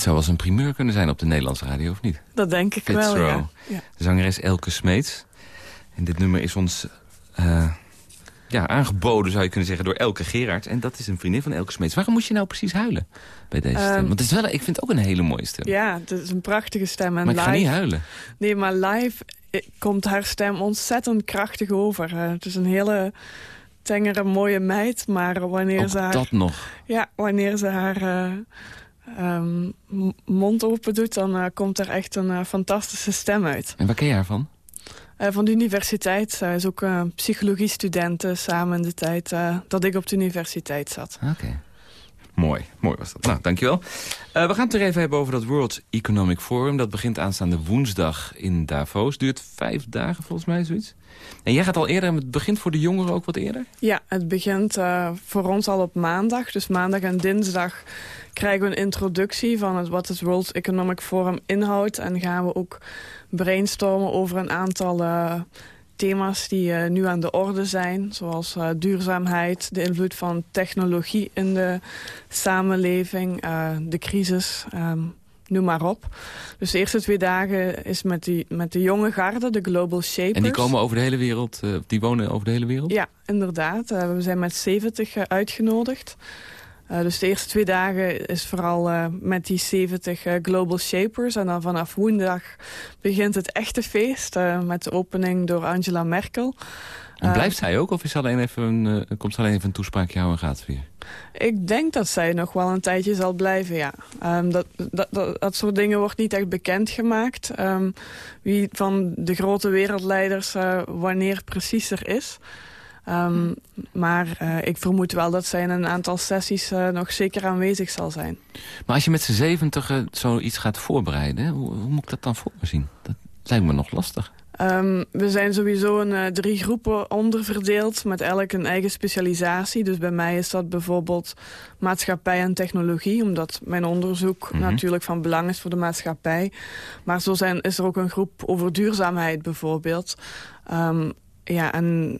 Zou wel eens een primeur kunnen zijn op de Nederlandse radio, of niet? Dat denk ik wel, ja. ja. De zangeres Elke Smeets. En dit nummer is ons eh, ja, aangeboden, zou je kunnen zeggen, door Elke Gerard. En dat is een vriendin van Elke Smeets. Waarom moest je nou precies huilen bij deze stem? Ehm, Want het is wel, ik vind het ook een hele mooie stem. Ja, het is een prachtige stem. En maar ik ga live, niet huilen. Nee, maar live eh, komt haar stem ontzettend krachtig over. Eh, het is een hele tengere, mooie meid. Maar wanneer, Ook ze haar, dat nog. ja, wanneer ze haar ehm, m- mond open doet... dan eh, komt er echt een eh, fantastische stem uit. En waar ken je haar van? Eh, van de universiteit. Zij is ook psychologiestudent eh, samen in de tijd dat ik op de universiteit zat. Oké. Mooi, mooi was dat. Nou, dankjewel. Uh, we gaan het er even hebben over dat World Economic Forum. Dat begint aanstaande woensdag in Davos. Duurt vijf dagen volgens mij, zoiets. En jij gaat al eerder, het begint voor de jongeren ook wat eerder? Ja, het begint uh, voor ons al op maandag. Dus maandag en dinsdag krijgen we een introductie van het, wat het World Economic Forum inhoudt. En gaan we ook brainstormen over een aantal uh, thema's die uh, nu aan de orde zijn. Zoals uh, duurzaamheid, de invloed van technologie in de samenleving, de crisis... Um, noem maar op. Dus de eerste twee dagen is met, die, met de jonge garde, de Global Shapers. En die komen over de hele wereld, die wonen over de hele wereld? Ja, inderdaad. We zijn met 70 uh, uitgenodigd. Uh, dus de eerste twee dagen is vooral uh, met die 70 uh, Global Shapers. En dan vanaf woensdag begint het echte feest met de opening door Angela Merkel. En blijft zij ook of is alleen even een, komt ze alleen even een toespraakje houden en gaat weer? Ik denk dat zij nog wel een tijdje zal blijven, ja. Um, dat, dat, dat, dat soort dingen wordt niet echt bekendgemaakt. Um, wie van de grote wereldleiders wanneer precies er is. Um, maar uh, ik vermoed wel dat zij in een aantal sessies uh, nog zeker aanwezig zal zijn. Maar als je met z'n zeventig zoiets gaat voorbereiden, hoe, hoe, moet ik dat dan voor me zien? Dat lijkt me nog lastig. Um, we zijn sowieso in uh, drie groepen onderverdeeld met elk een eigen specialisatie. Dus bij mij is dat bijvoorbeeld maatschappij en technologie. Omdat mijn onderzoek mm -hmm. natuurlijk van belang is voor de maatschappij. Maar zo zijn, is er ook een groep over duurzaamheid bijvoorbeeld. Um, ja, en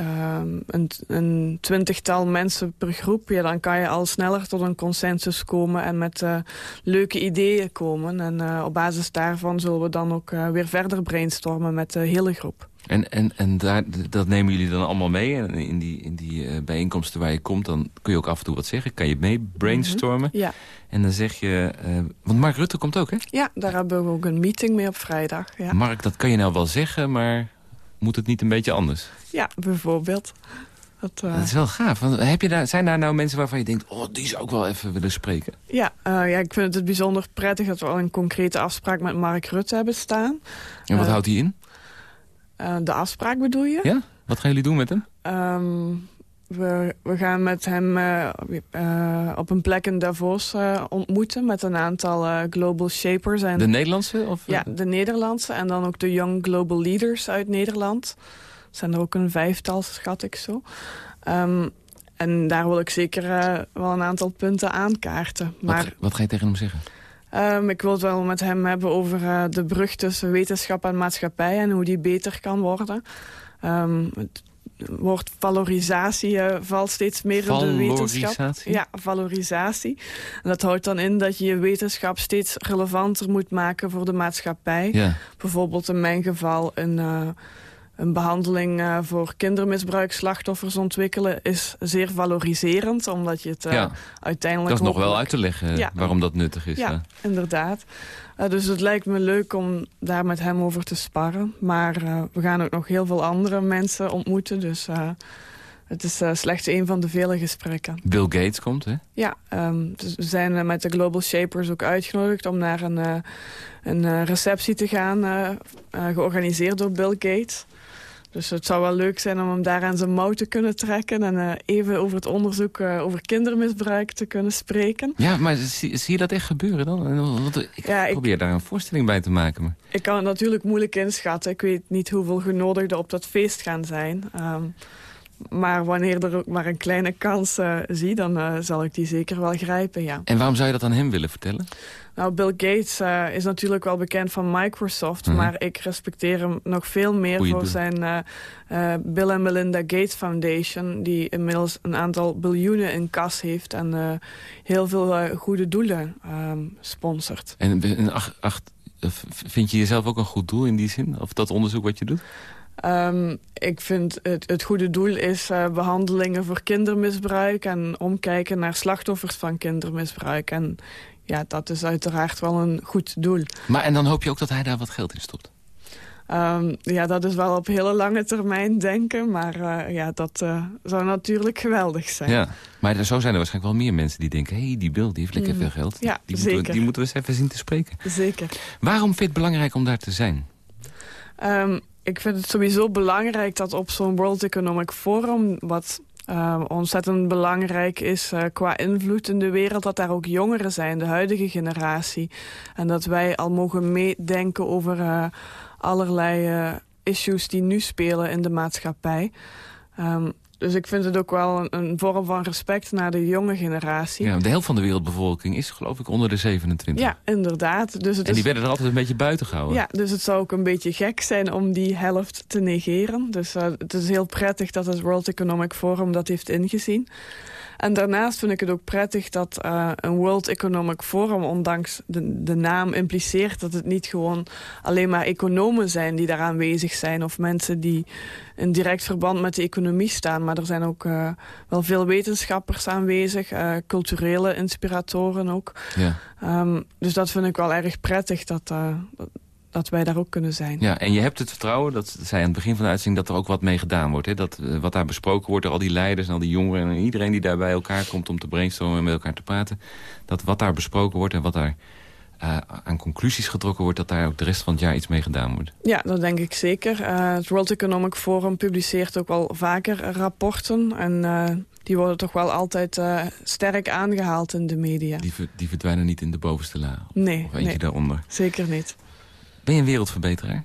um, een, een twintigtal mensen per groep, ja, dan kan je al sneller tot een consensus komen en met uh, leuke ideeën komen. En uh, op basis daarvan zullen we dan ook uh, weer verder brainstormen met de hele groep. En, en, en daar, dat nemen jullie dan allemaal mee? En in die, in die bijeenkomsten waar je komt, dan kun je ook af en toe wat zeggen. Kan je mee brainstormen? Mm -hmm. Ja. En dan zeg je... Uh, want Mark Rutte komt ook, hè? Ja, daar hebben we ook een meeting mee op vrijdag. Ja. Mark, dat kan je nou wel zeggen, maar moet het niet een beetje anders? Ja, bijvoorbeeld. Dat, uh... dat is wel gaaf. Want heb je daar, zijn daar nou mensen waarvan je denkt... oh, die zou ik wel even willen spreken? Ja, uh, ja, ik vind het bijzonder prettig dat we al een concrete afspraak met Mark Rutte hebben staan. En wat uh, houdt die in? de afspraak bedoel je? Ja? Wat gaan jullie doen met hem? Um, we, we gaan met hem op een plek in Davos ontmoeten... met een aantal global shapers. En, de Nederlandse? Of? Ja, de Nederlandse. En dan ook de Young Global Leaders uit Nederland. Zijn er ook een vijftal, schat ik zo. Um, en daar wil ik zeker wel een aantal punten aankaarten. Maar, wat, wat ga je tegen hem zeggen? Um, ik wil het wel met hem hebben over uh, de brug tussen wetenschap en maatschappij... en hoe die beter kan worden. Um, het woord valorisatie uh, valt steeds meer in de wetenschap. Ja, valorisatie. En dat houdt dan in dat je je wetenschap steeds relevanter moet maken voor de maatschappij. Ja. Bijvoorbeeld in mijn geval een... Uh, een behandeling uh, voor kindermisbruikslachtoffers ontwikkelen is zeer valoriserend, omdat je het uh, ja. uiteindelijk... Dat is nog wel uit te leggen ja. waarom dat nuttig is. Ja, inderdaad. Uh, dus het lijkt me leuk om daar met hem over te sparren. Maar we gaan ook nog heel veel andere mensen ontmoeten, dus... Het is slechts een van de vele gesprekken. Bill Gates komt, hè? Ja, um, dus we zijn met de Global Shapers ook uitgenodigd... om naar een, een receptie te gaan, georganiseerd door Bill Gates. Dus het zou wel leuk zijn om hem daar aan zijn mouw te kunnen trekken... en even over het onderzoek over kindermisbruik te kunnen spreken. Ja, maar zie, zie je dat echt gebeuren dan? Want ik ja, probeer ik, daar een voorstelling bij te maken. Maar... Ik kan het natuurlijk moeilijk inschatten. Ik weet niet hoeveel genodigden op dat feest gaan zijn... Um, maar wanneer er ook maar een kleine kans uh, zie, dan uh, zal ik die zeker wel grijpen, ja. En waarom zou je dat aan hem willen vertellen? Nou, Bill Gates uh, is natuurlijk wel bekend van Microsoft... Mm -hmm. maar ik respecteer hem nog veel meer Goeie voor zijn Bill and Melinda Gates Foundation... die inmiddels een aantal biljoenen in kas heeft... en heel veel goede doelen um, sponsort. En, en ach, ach, vind je jezelf ook een goed doel in die zin? Of dat onderzoek wat je doet? Um, ik vind het, het goede doel is uh, behandelingen voor kindermisbruik... en omkijken naar slachtoffers van kindermisbruik. En ja, dat is uiteraard wel een goed doel. Maar en dan hoop je ook dat hij daar wat geld in stopt? Um, ja, dat is wel op hele lange termijn denken. Maar uh, ja, dat uh, zou natuurlijk geweldig zijn. Ja, maar zo zijn er waarschijnlijk wel meer mensen die denken... hé, hey, die Bill, die heeft lekker mm. veel geld. Ja, die, zeker. Moeten we, die moeten we eens even zien te spreken. Zeker. Waarom vind je het belangrijk om daar te zijn? Um, ik vind het sowieso belangrijk dat op zo'n World Economic Forum... wat uh, ontzettend belangrijk is uh, qua invloed in de wereld... dat daar ook jongeren zijn, de huidige generatie. En dat wij al mogen meedenken over uh, allerlei issues die nu spelen in de maatschappij. Um, dus ik vind het ook wel een, een, vorm van respect naar de jonge generatie. Ja, de helft van de wereldbevolking is geloof ik onder de 27. Ja, inderdaad. Dus het en die is, werden er altijd een beetje buiten gehouden. Ja, dus het zou ook een beetje gek zijn om die helft te negeren. Dus uh, het is heel prettig dat het World Economic Forum dat heeft ingezien. En daarnaast vind ik het ook prettig dat uh, een World Economic Forum... ondanks de, de naam impliceert dat het niet gewoon alleen maar economen zijn... die daar aanwezig zijn of mensen die in direct verband met de economie staan. Maar er zijn ook uh, wel veel wetenschappers aanwezig, uh, culturele inspiratoren ook. Ja. Um, dus dat vind ik wel erg prettig dat... Uh, dat wij daar ook kunnen zijn. Ja, en je hebt het vertrouwen, dat zei aan het begin van de uitzending... dat er ook wat mee gedaan wordt. Hè? Dat, uh, wat daar besproken wordt door al die leiders en al die jongeren... en iedereen die daar bij elkaar komt om te brainstormen en met elkaar te praten... dat wat daar besproken wordt en wat daar uh, aan conclusies getrokken wordt... dat daar ook de rest van het jaar iets mee gedaan wordt. Ja, dat denk ik zeker. Uh, het World Economic Forum publiceert ook wel vaker rapporten... en die worden toch wel altijd sterk aangehaald in de media. Die, die verdwijnen niet in de bovenste la? Nee, of eentje nee, daaronder? zeker niet. Ben je een wereldverbeteraar?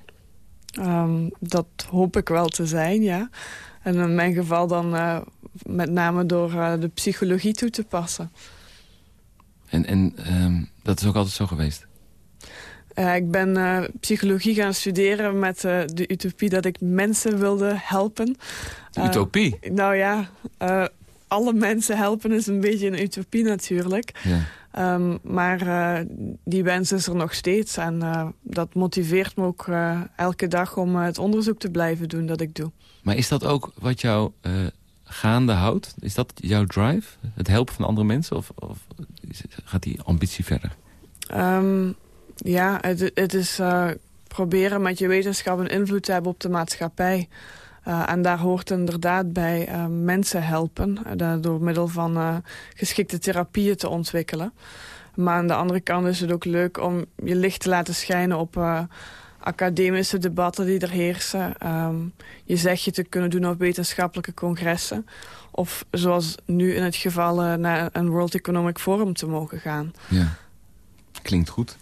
Um, dat hoop ik wel te zijn, ja. En in mijn geval dan uh, met name door uh, de psychologie toe te passen. En, en um, dat is ook altijd zo geweest? Uh, ik ben psychologie gaan studeren met de utopie dat ik mensen wilde helpen. De utopie? nou ja, alle mensen helpen is een beetje een utopie natuurlijk. Ja. Um, maar uh, die wens is er nog steeds. En uh, dat motiveert me ook uh, elke dag om het onderzoek te blijven doen dat ik doe. Maar is dat ook wat jou gaande houdt? Is dat jouw drive? Het helpen van andere mensen? Of, of gaat die ambitie verder? Um, ja, het, het is proberen met je wetenschap een invloed te hebben op de maatschappij. Uh, en daar hoort inderdaad bij uh, mensen helpen... Uh, door middel van geschikte therapieën te ontwikkelen. Maar aan de andere kant is het ook leuk om je licht te laten schijnen... op academische debatten die er heersen. Um, je zegje te kunnen doen op wetenschappelijke congressen. Of zoals nu in het geval naar een World Economic Forum te mogen gaan. Ja. Klinkt goed.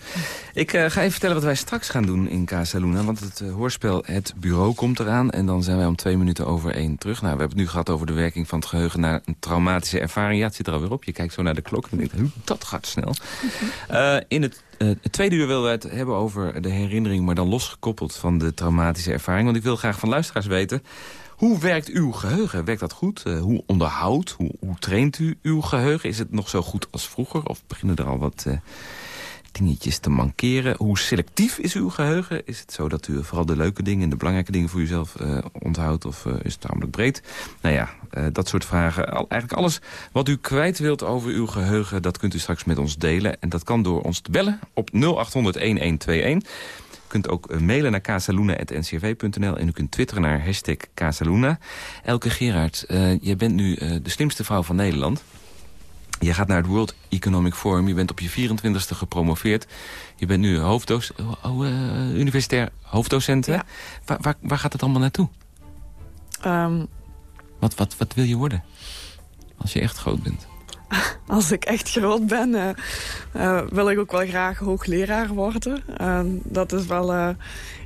Ik uh, ga even vertellen wat wij straks gaan doen in Casa Luna. Want het uh, hoorspel Het Bureau komt eraan. En dan zijn wij om twee minuten over één terug. Nou, we hebben het nu gehad over de werking van het geheugen... naar een traumatische ervaring. Ja, het zit er alweer op. Je kijkt zo naar de klok en denkt, dat gaat snel. Uh, in het, het, tweede uur willen we het hebben over de herinnering... maar dan losgekoppeld van de traumatische ervaring. Want ik wil graag van luisteraars weten... Hoe werkt uw geheugen? Werkt dat goed? Uh, hoe onderhoudt, hoe, hoe traint u uw geheugen? Is het nog zo goed als vroeger? Of beginnen er al wat uh, dingetjes te mankeren? Hoe selectief is uw geheugen? Is het zo dat u vooral de leuke dingen en de belangrijke dingen voor uzelf uh, onthoudt? Of is het namelijk breed? Nou ja, dat soort vragen. Al, eigenlijk alles wat u kwijt wilt over uw geheugen... dat kunt u straks met ons delen. En dat kan door ons te bellen op 0800-1121 kunt ook mailen naar casaluna.ncrv.nl en u kunt twitteren naar hashtag Casaluna. Elke Gerard, uh, je bent nu de slimste vrouw van Nederland. Je gaat naar het World Economic Forum. Je bent op je 24ste gepromoveerd. Je bent nu hoofddoc oh, universitair hoofddocent. Ja. Waar, waar, waar, gaat het allemaal naartoe? Um, wat, wat, wat wil je worden? Als je echt groot bent. als ik echt groot ben, eh, eh, wil ik ook wel graag hoogleraar worden. Uh, dat is wel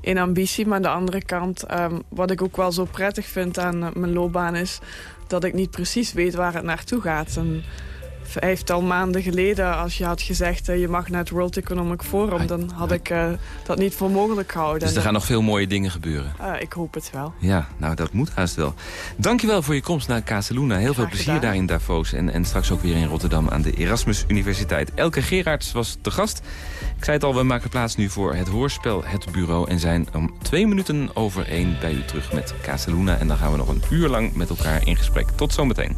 een ambitie. Maar aan de andere kant, ehm, wat ik ook wel zo prettig vind aan mijn loopbaan... is dat ik niet precies weet waar het naartoe gaat. En vijftal maanden geleden, als je had gezegd... Uh, je mag naar het World Economic Forum... dan had ik uh, dat niet voor mogelijk gehouden. Dus er gaan nog veel mooie dingen gebeuren? Uh, ik hoop het wel. Ja, nou dat moet haast wel. Dankjewel voor je komst naar Casaluna. Heel veel plezier daar in Davos. En, en straks ook weer in Rotterdam aan de Erasmus Universiteit. Elke Gerards was de gast. Ik zei het al, we maken plaats nu voor het hoorspel Het Bureau... en zijn om twee minuten over één bij u terug met Casaluna. En dan gaan we nog een uur lang met elkaar in gesprek. Tot zometeen.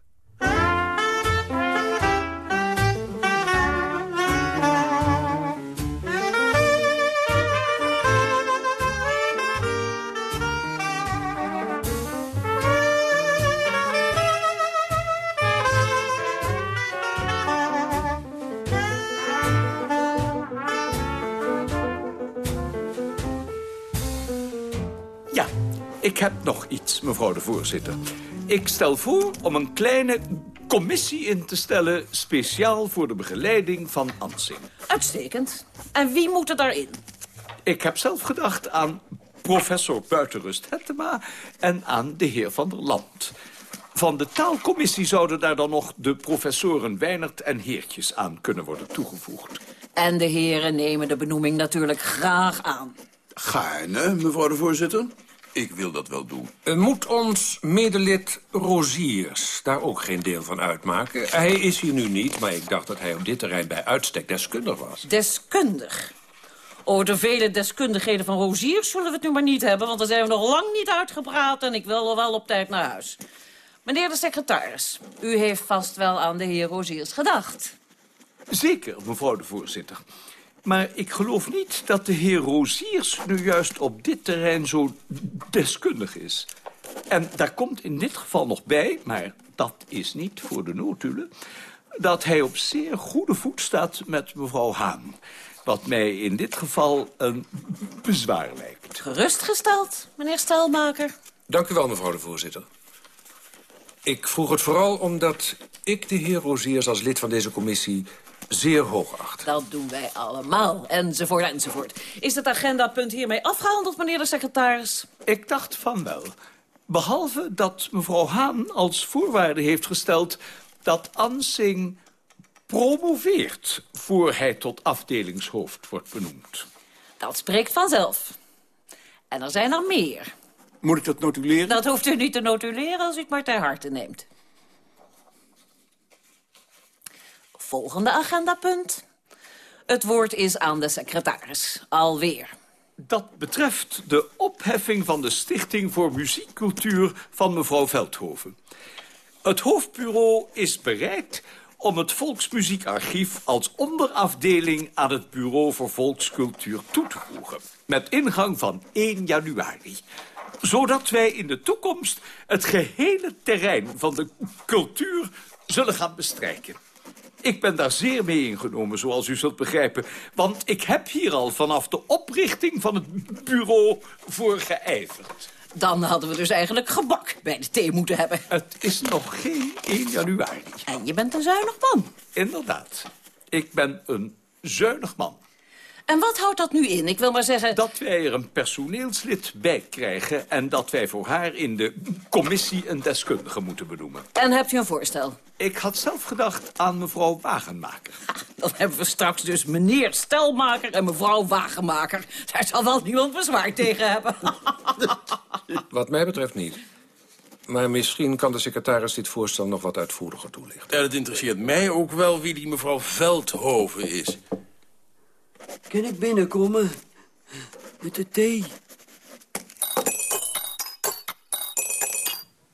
Heb nog iets, mevrouw de voorzitter. Ik stel voor om een kleine commissie in te stellen... speciaal voor de begeleiding van Ansing. Uitstekend. En wie moet er daarin? Ik heb zelf gedacht aan professor Buitenrust Hettema... en aan de heer Van der Land. Van de taalcommissie zouden daar dan nog de professoren Weinert en Heertjes aan kunnen worden toegevoegd. En de heren nemen de benoeming natuurlijk graag aan. Gaarne, mevrouw de voorzitter. Ik wil dat wel doen. Moet ons medelid Roziers daar ook geen deel van uitmaken? Hij is hier nu niet, maar ik dacht dat hij op dit terrein bij uitstek deskundig was. Deskundig? Over de vele deskundigheden van Roziers zullen we het nu maar niet hebben... want dan zijn we nog lang niet uitgepraat en ik wil wel op tijd naar huis. Meneer de secretaris, u heeft vast wel aan de heer Roziers gedacht. Zeker, mevrouw de voorzitter. Maar ik geloof niet dat de heer Roziers nu juist op dit terrein zo deskundig is. En daar komt in dit geval nog bij, maar dat is niet voor de notulen... dat hij op zeer goede voet staat met mevrouw Haan. Wat mij in dit geval een bezwaar lijkt. Gerustgesteld, meneer Stelmaker. Dank u wel, mevrouw de voorzitter. Ik vroeg het vooral omdat ik de heer Roziers als lid van deze commissie zeer hoog acht. Dat doen wij allemaal, enzovoort, enzovoort. Is het agendapunt hiermee afgehandeld, meneer de secretaris? Ik dacht van wel. Behalve dat mevrouw Haan als voorwaarde heeft gesteld... dat Ansing promoveert voor hij tot afdelingshoofd wordt benoemd. Dat spreekt vanzelf. En er zijn er meer. Moet ik dat notuleren? Dat hoeft u niet te notuleren als u het maar ter harte neemt. Volgende agendapunt. Het woord is aan de secretaris. Alweer. Dat betreft de opheffing van de Stichting voor Muziekcultuur van mevrouw Veldhoven. Het hoofdbureau is bereid om het Volksmuziekarchief als onderafdeling aan het Bureau voor Volkscultuur toe te voegen. Met ingang van 1 januari. Zodat wij in de toekomst het gehele terrein van de cultuur zullen gaan bestrijken. Ik ben daar zeer mee ingenomen, zoals u zult begrijpen. Want ik heb hier al vanaf de oprichting van het bureau voor geijverd. Dan hadden we dus eigenlijk gebak bij de thee moeten hebben. Het is nog geen 1 januari. En je bent een zuinig man. Inderdaad. Ik ben een zuinig man. En wat houdt dat nu in? Ik wil maar zeggen... Dat wij er een personeelslid bij krijgen... en dat wij voor haar in de commissie een deskundige moeten benoemen. En hebt u een voorstel? Ik had zelf gedacht aan mevrouw Wagenmaker. Ha, dan hebben we straks dus meneer Stelmaker en mevrouw Wagenmaker. Daar zal wel niemand bezwaar tegen hebben. Wat mij betreft niet. Maar misschien kan de secretaris dit voorstel nog wat uitvoeriger toelichten. Ja, het interesseert mij ook wel wie die mevrouw Veldhoven is. Kan ik binnenkomen? Met de thee.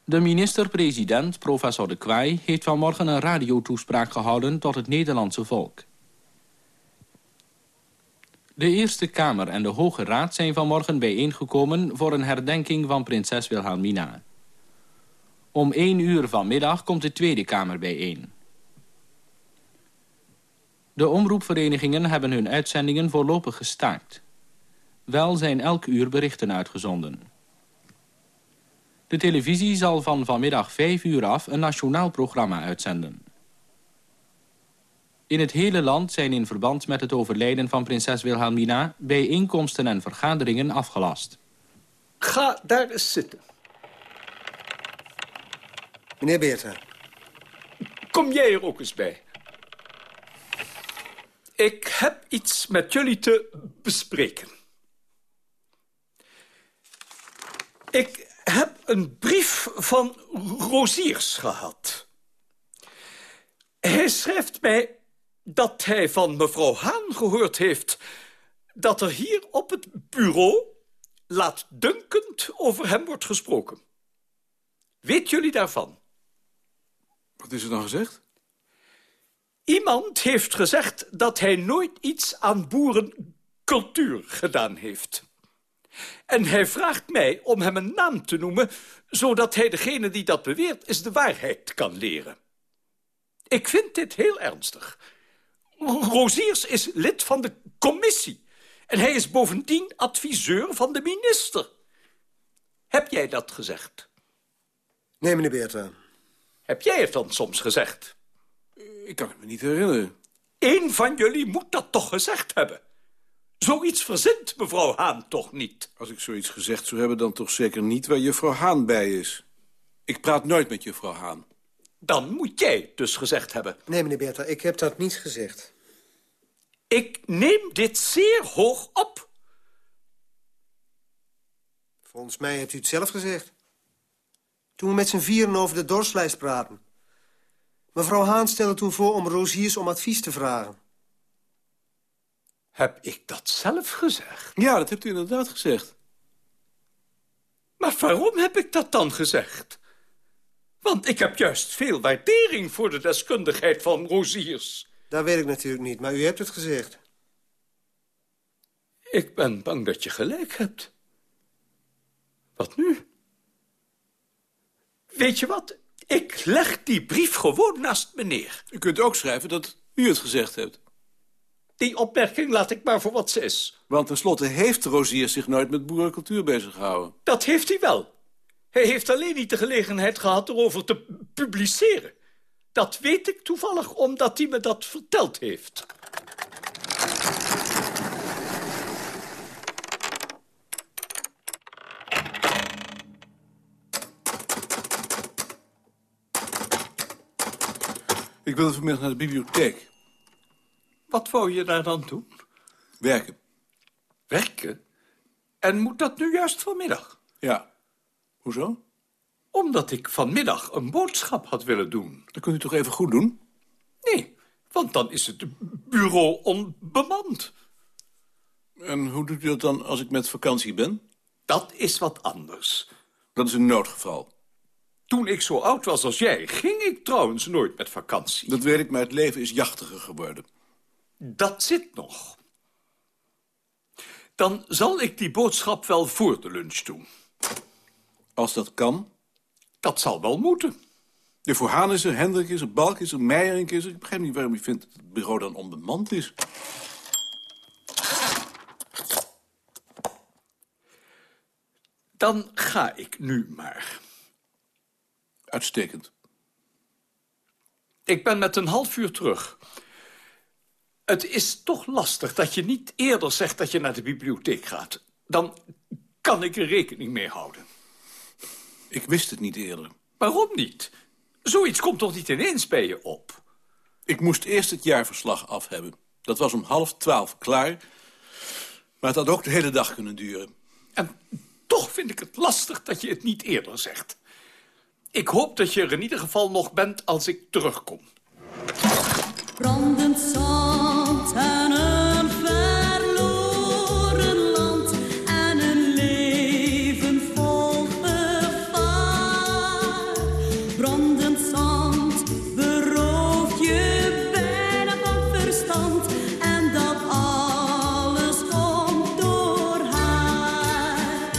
De minister-president, professor De Kwaai, heeft vanmorgen een radiotoespraak gehouden tot het Nederlandse volk. De Eerste Kamer en de Hoge Raad zijn vanmorgen bijeengekomen... voor een herdenking van prinses Wilhelmina. Om 1 uur vanmiddag komt de Tweede Kamer bijeen. De omroepverenigingen hebben hun uitzendingen voorlopig gestaakt. Wel zijn elk uur berichten uitgezonden. De televisie zal van vanmiddag 5 uur af een nationaal programma uitzenden. In het hele land zijn in verband met het overlijden van prinses Wilhelmina... bijeenkomsten en vergaderingen afgelast. Ga daar eens zitten. Meneer Beerta. Kom jij er ook eens bij. Ik heb iets met jullie te bespreken. Ik heb een brief van Roziers gehad. Hij schrijft mij dat hij van mevrouw Haan gehoord heeft... dat er hier op het bureau laatdunkend over hem wordt gesproken. Weet jullie daarvan? Wat is er dan gezegd? Iemand heeft gezegd dat hij nooit iets aan boerencultuur gedaan heeft. En hij vraagt mij om hem een naam te noemen... zodat hij degene die dat beweert eens de waarheid kan leren. Ik vind dit heel ernstig. Roziers is lid van de commissie. En hij is bovendien adviseur van de minister. Heb jij dat gezegd? Nee, meneer Beerta. Heb jij het dan soms gezegd? Ik kan het me niet herinneren. Eén van jullie moet dat toch gezegd hebben. Zoiets verzint mevrouw Haan toch niet? Als ik zoiets gezegd zou hebben, dan toch zeker niet waar juffrouw Haan bij is. Ik praat nooit met juffrouw Haan. Dan moet jij het dus gezegd hebben. Nee, meneer Beerta, ik heb dat niet gezegd. Ik neem dit zeer hoog op. Volgens mij hebt u het zelf gezegd. Toen we met z'n vieren over de dorslijst praten. Mevrouw Haan stelde toen voor om Roziers om advies te vragen. Heb ik dat zelf gezegd? Ja, dat hebt u inderdaad gezegd. Maar waarom heb ik dat dan gezegd? Want ik heb juist veel waardering voor de deskundigheid van Roziers. Dat weet ik natuurlijk niet, maar u hebt het gezegd. Ik ben bang dat je gelijk hebt. Wat nu? Weet je wat? Ik leg die brief gewoon naast me neer. U kunt ook schrijven dat u het gezegd hebt. Die opmerking laat ik maar voor wat ze is. Want tenslotte heeft Rozier zich nooit met boerencultuur bezig gehouden. Dat heeft hij wel. Hij heeft alleen niet de gelegenheid gehad erover te publiceren. Dat weet ik toevallig omdat hij me dat verteld heeft. Ik wilde vanmiddag naar de bibliotheek. Wat wou je daar dan doen? Werken. Werken? En moet dat nu juist vanmiddag? Ja. Hoezo? Omdat ik vanmiddag een boodschap had willen doen. Dat kunt u toch even goed doen? Nee, want dan is het bureau onbemand. En hoe doet u dat dan als ik met vakantie ben? Dat is wat anders. Dat is een noodgeval. Toen ik zo oud was als jij, ging ik trouwens nooit met vakantie. Dat weet ik, maar het leven is jachtiger geworden. Dat zit nog. Dan zal ik die boodschap wel voor de lunch doen. Als dat kan? Dat zal wel moeten. De voor Haan is er, Hendrik is er, Balk is er, Meijerink is er. Ik begrijp niet waarom u vindt dat het bureau dan onbemand is. Dan ga ik nu maar. Uitstekend. Ik ben met een half uur terug. Het is toch lastig dat je niet eerder zegt dat je naar de bibliotheek gaat. Dan kan ik er rekening mee houden. Ik wist het niet eerder. Waarom niet? Zoiets komt toch niet ineens bij je op? Ik moest eerst het jaarverslag af hebben. Dat was om half twaalf klaar. Maar het had ook de hele dag kunnen duren. En toch vind ik het lastig dat je het niet eerder zegt. Ik hoop dat je er in ieder geval nog bent als ik terugkom. Brandend zand en een verloren land en een leven vol gevaar. Brandend zand berooft je bijna van verstand en dat alles komt door haar.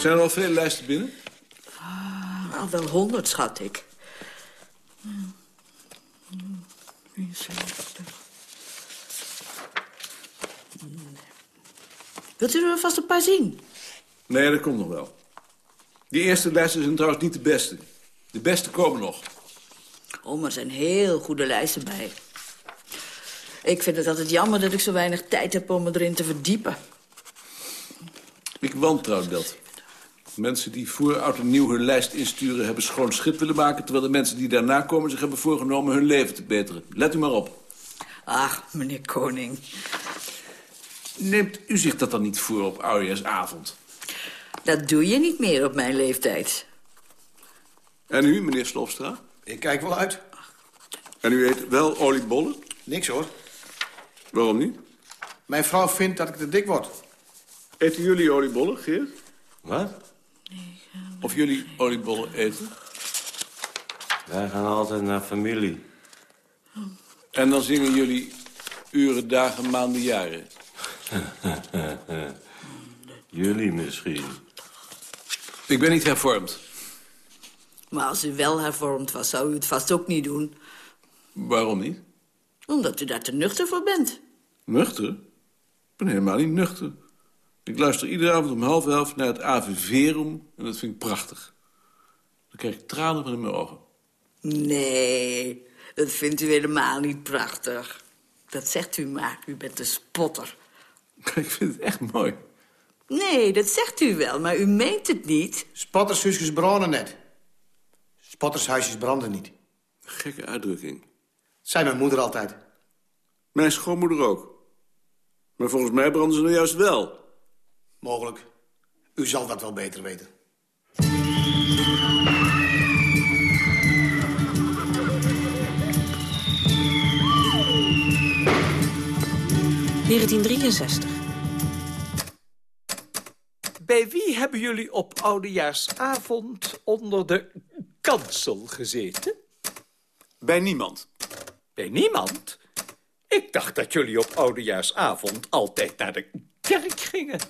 Zijn er al veel lijsten binnen? Al wel honderd, schat ik. Wilt u er vast een paar zien? Nee, dat komt nog wel. Die eerste lijsten zijn trouwens niet de beste. De beste komen nog. Oh, er zijn heel goede lijsten bij. Ik vind het altijd jammer dat ik zo weinig tijd heb om me erin te verdiepen. Ik wantrouw dat. Mensen die voor oud en nieuw hun lijst insturen... hebben schoon schip willen maken... terwijl de mensen die daarna komen zich hebben voorgenomen hun leven te beteren. Let u maar op. Ach, meneer Koning. Neemt u zich dat dan niet voor op oudejaarsavond? Dat doe je niet meer op mijn leeftijd. En u, meneer Slofstra? Ik kijk wel uit. En u eet wel oliebollen? Niks hoor. Waarom niet? Mijn vrouw vindt dat ik te dik word. Eten jullie oliebollen, Geert? Wat? Of jullie oliebollen eten? Wij gaan altijd naar familie. En dan zingen jullie uren, dagen, maanden, jaren. jullie misschien. Ik ben niet hervormd. Maar als u wel hervormd was, zou u het vast ook niet doen. Waarom niet? Omdat u daar te nuchter voor bent. Nuchter? Ik ben helemaal niet nuchter. Ik luister iedere avond om half elf naar het AVV-room en dat vind ik prachtig. Dan krijg ik tranen van in mijn ogen. Nee, dat vindt u helemaal niet prachtig. Dat zegt u maar, u bent een spotter. Ik vind het echt mooi. Nee, dat zegt u wel, maar u meent het niet. Spottershuisjes branden net. Spottershuisjes branden niet. Gekke uitdrukking. Zei mijn moeder altijd. Mijn schoonmoeder ook. Maar volgens mij branden ze nou juist wel. Mogelijk. U zal dat wel beter weten. 1963. Bij wie hebben jullie op oudejaarsavond onder de kansel gezeten? Bij niemand. Bij niemand? Ik dacht dat jullie op oudejaarsavond altijd naar de kerk gingen.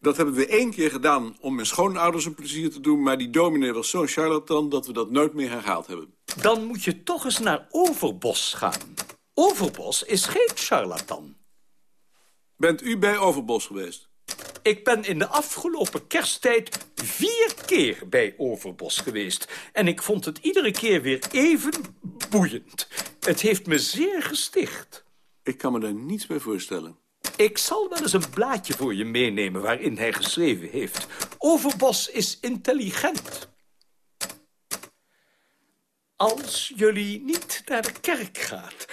Dat hebben we één keer gedaan om mijn schoonouders een plezier te doen... maar die dominee was zo'n charlatan dat we dat nooit meer herhaald hebben. Dan moet je toch eens naar Overbos gaan. Overbos is geen charlatan. Bent u bij Overbos geweest? Ik ben in de afgelopen kersttijd vier keer bij Overbos geweest. En ik vond het iedere keer weer even boeiend. Het heeft me zeer gesticht. Ik kan me daar niets bij voorstellen. Ik zal wel eens een blaadje voor je meenemen waarin hij geschreven heeft. Overbos is intelligent. Als jullie niet naar de kerk gaat,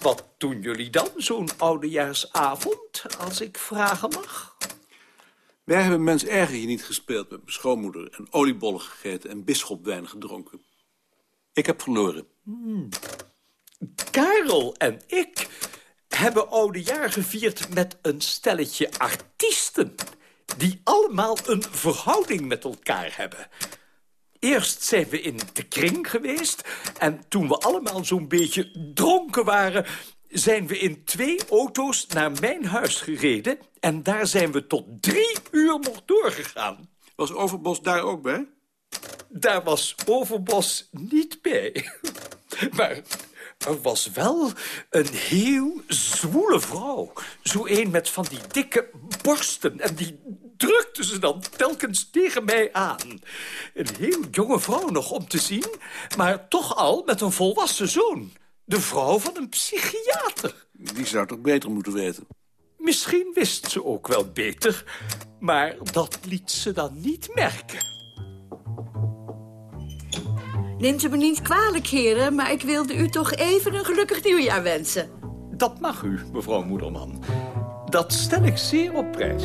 wat doen jullie dan zo'n oudejaarsavond, als ik vragen mag? Wij hebben mens erger hier niet gespeeld met mijn schoonmoeder... en oliebollen gegeten en bisschopwijn gedronken. Ik heb verloren. Hmm. Karel en ik hebben oudejaar gevierd met een stelletje artiesten... die allemaal een verhouding met elkaar hebben. Eerst zijn we in de kring geweest... en toen we allemaal zo'n beetje dronken waren... zijn we in twee auto's naar mijn huis gereden... en daar zijn we tot drie uur nog doorgegaan. Was Overbos daar ook bij? Daar was Overbos niet bij. Maar er was wel een heel zwoele vrouw. Zo een met van die dikke borsten. En die drukte ze dan telkens tegen mij aan. Een heel jonge vrouw nog om te zien, maar toch al met een volwassen zoon. De vrouw van een psychiater. Die zou toch beter moeten weten? Misschien wist ze ook wel beter, maar dat liet ze dan niet merken. Neemt u me niet kwalijk, heren, maar ik wilde u toch even een gelukkig nieuwjaar wensen. Dat mag u, mevrouw Moederman. Dat stel ik zeer op prijs.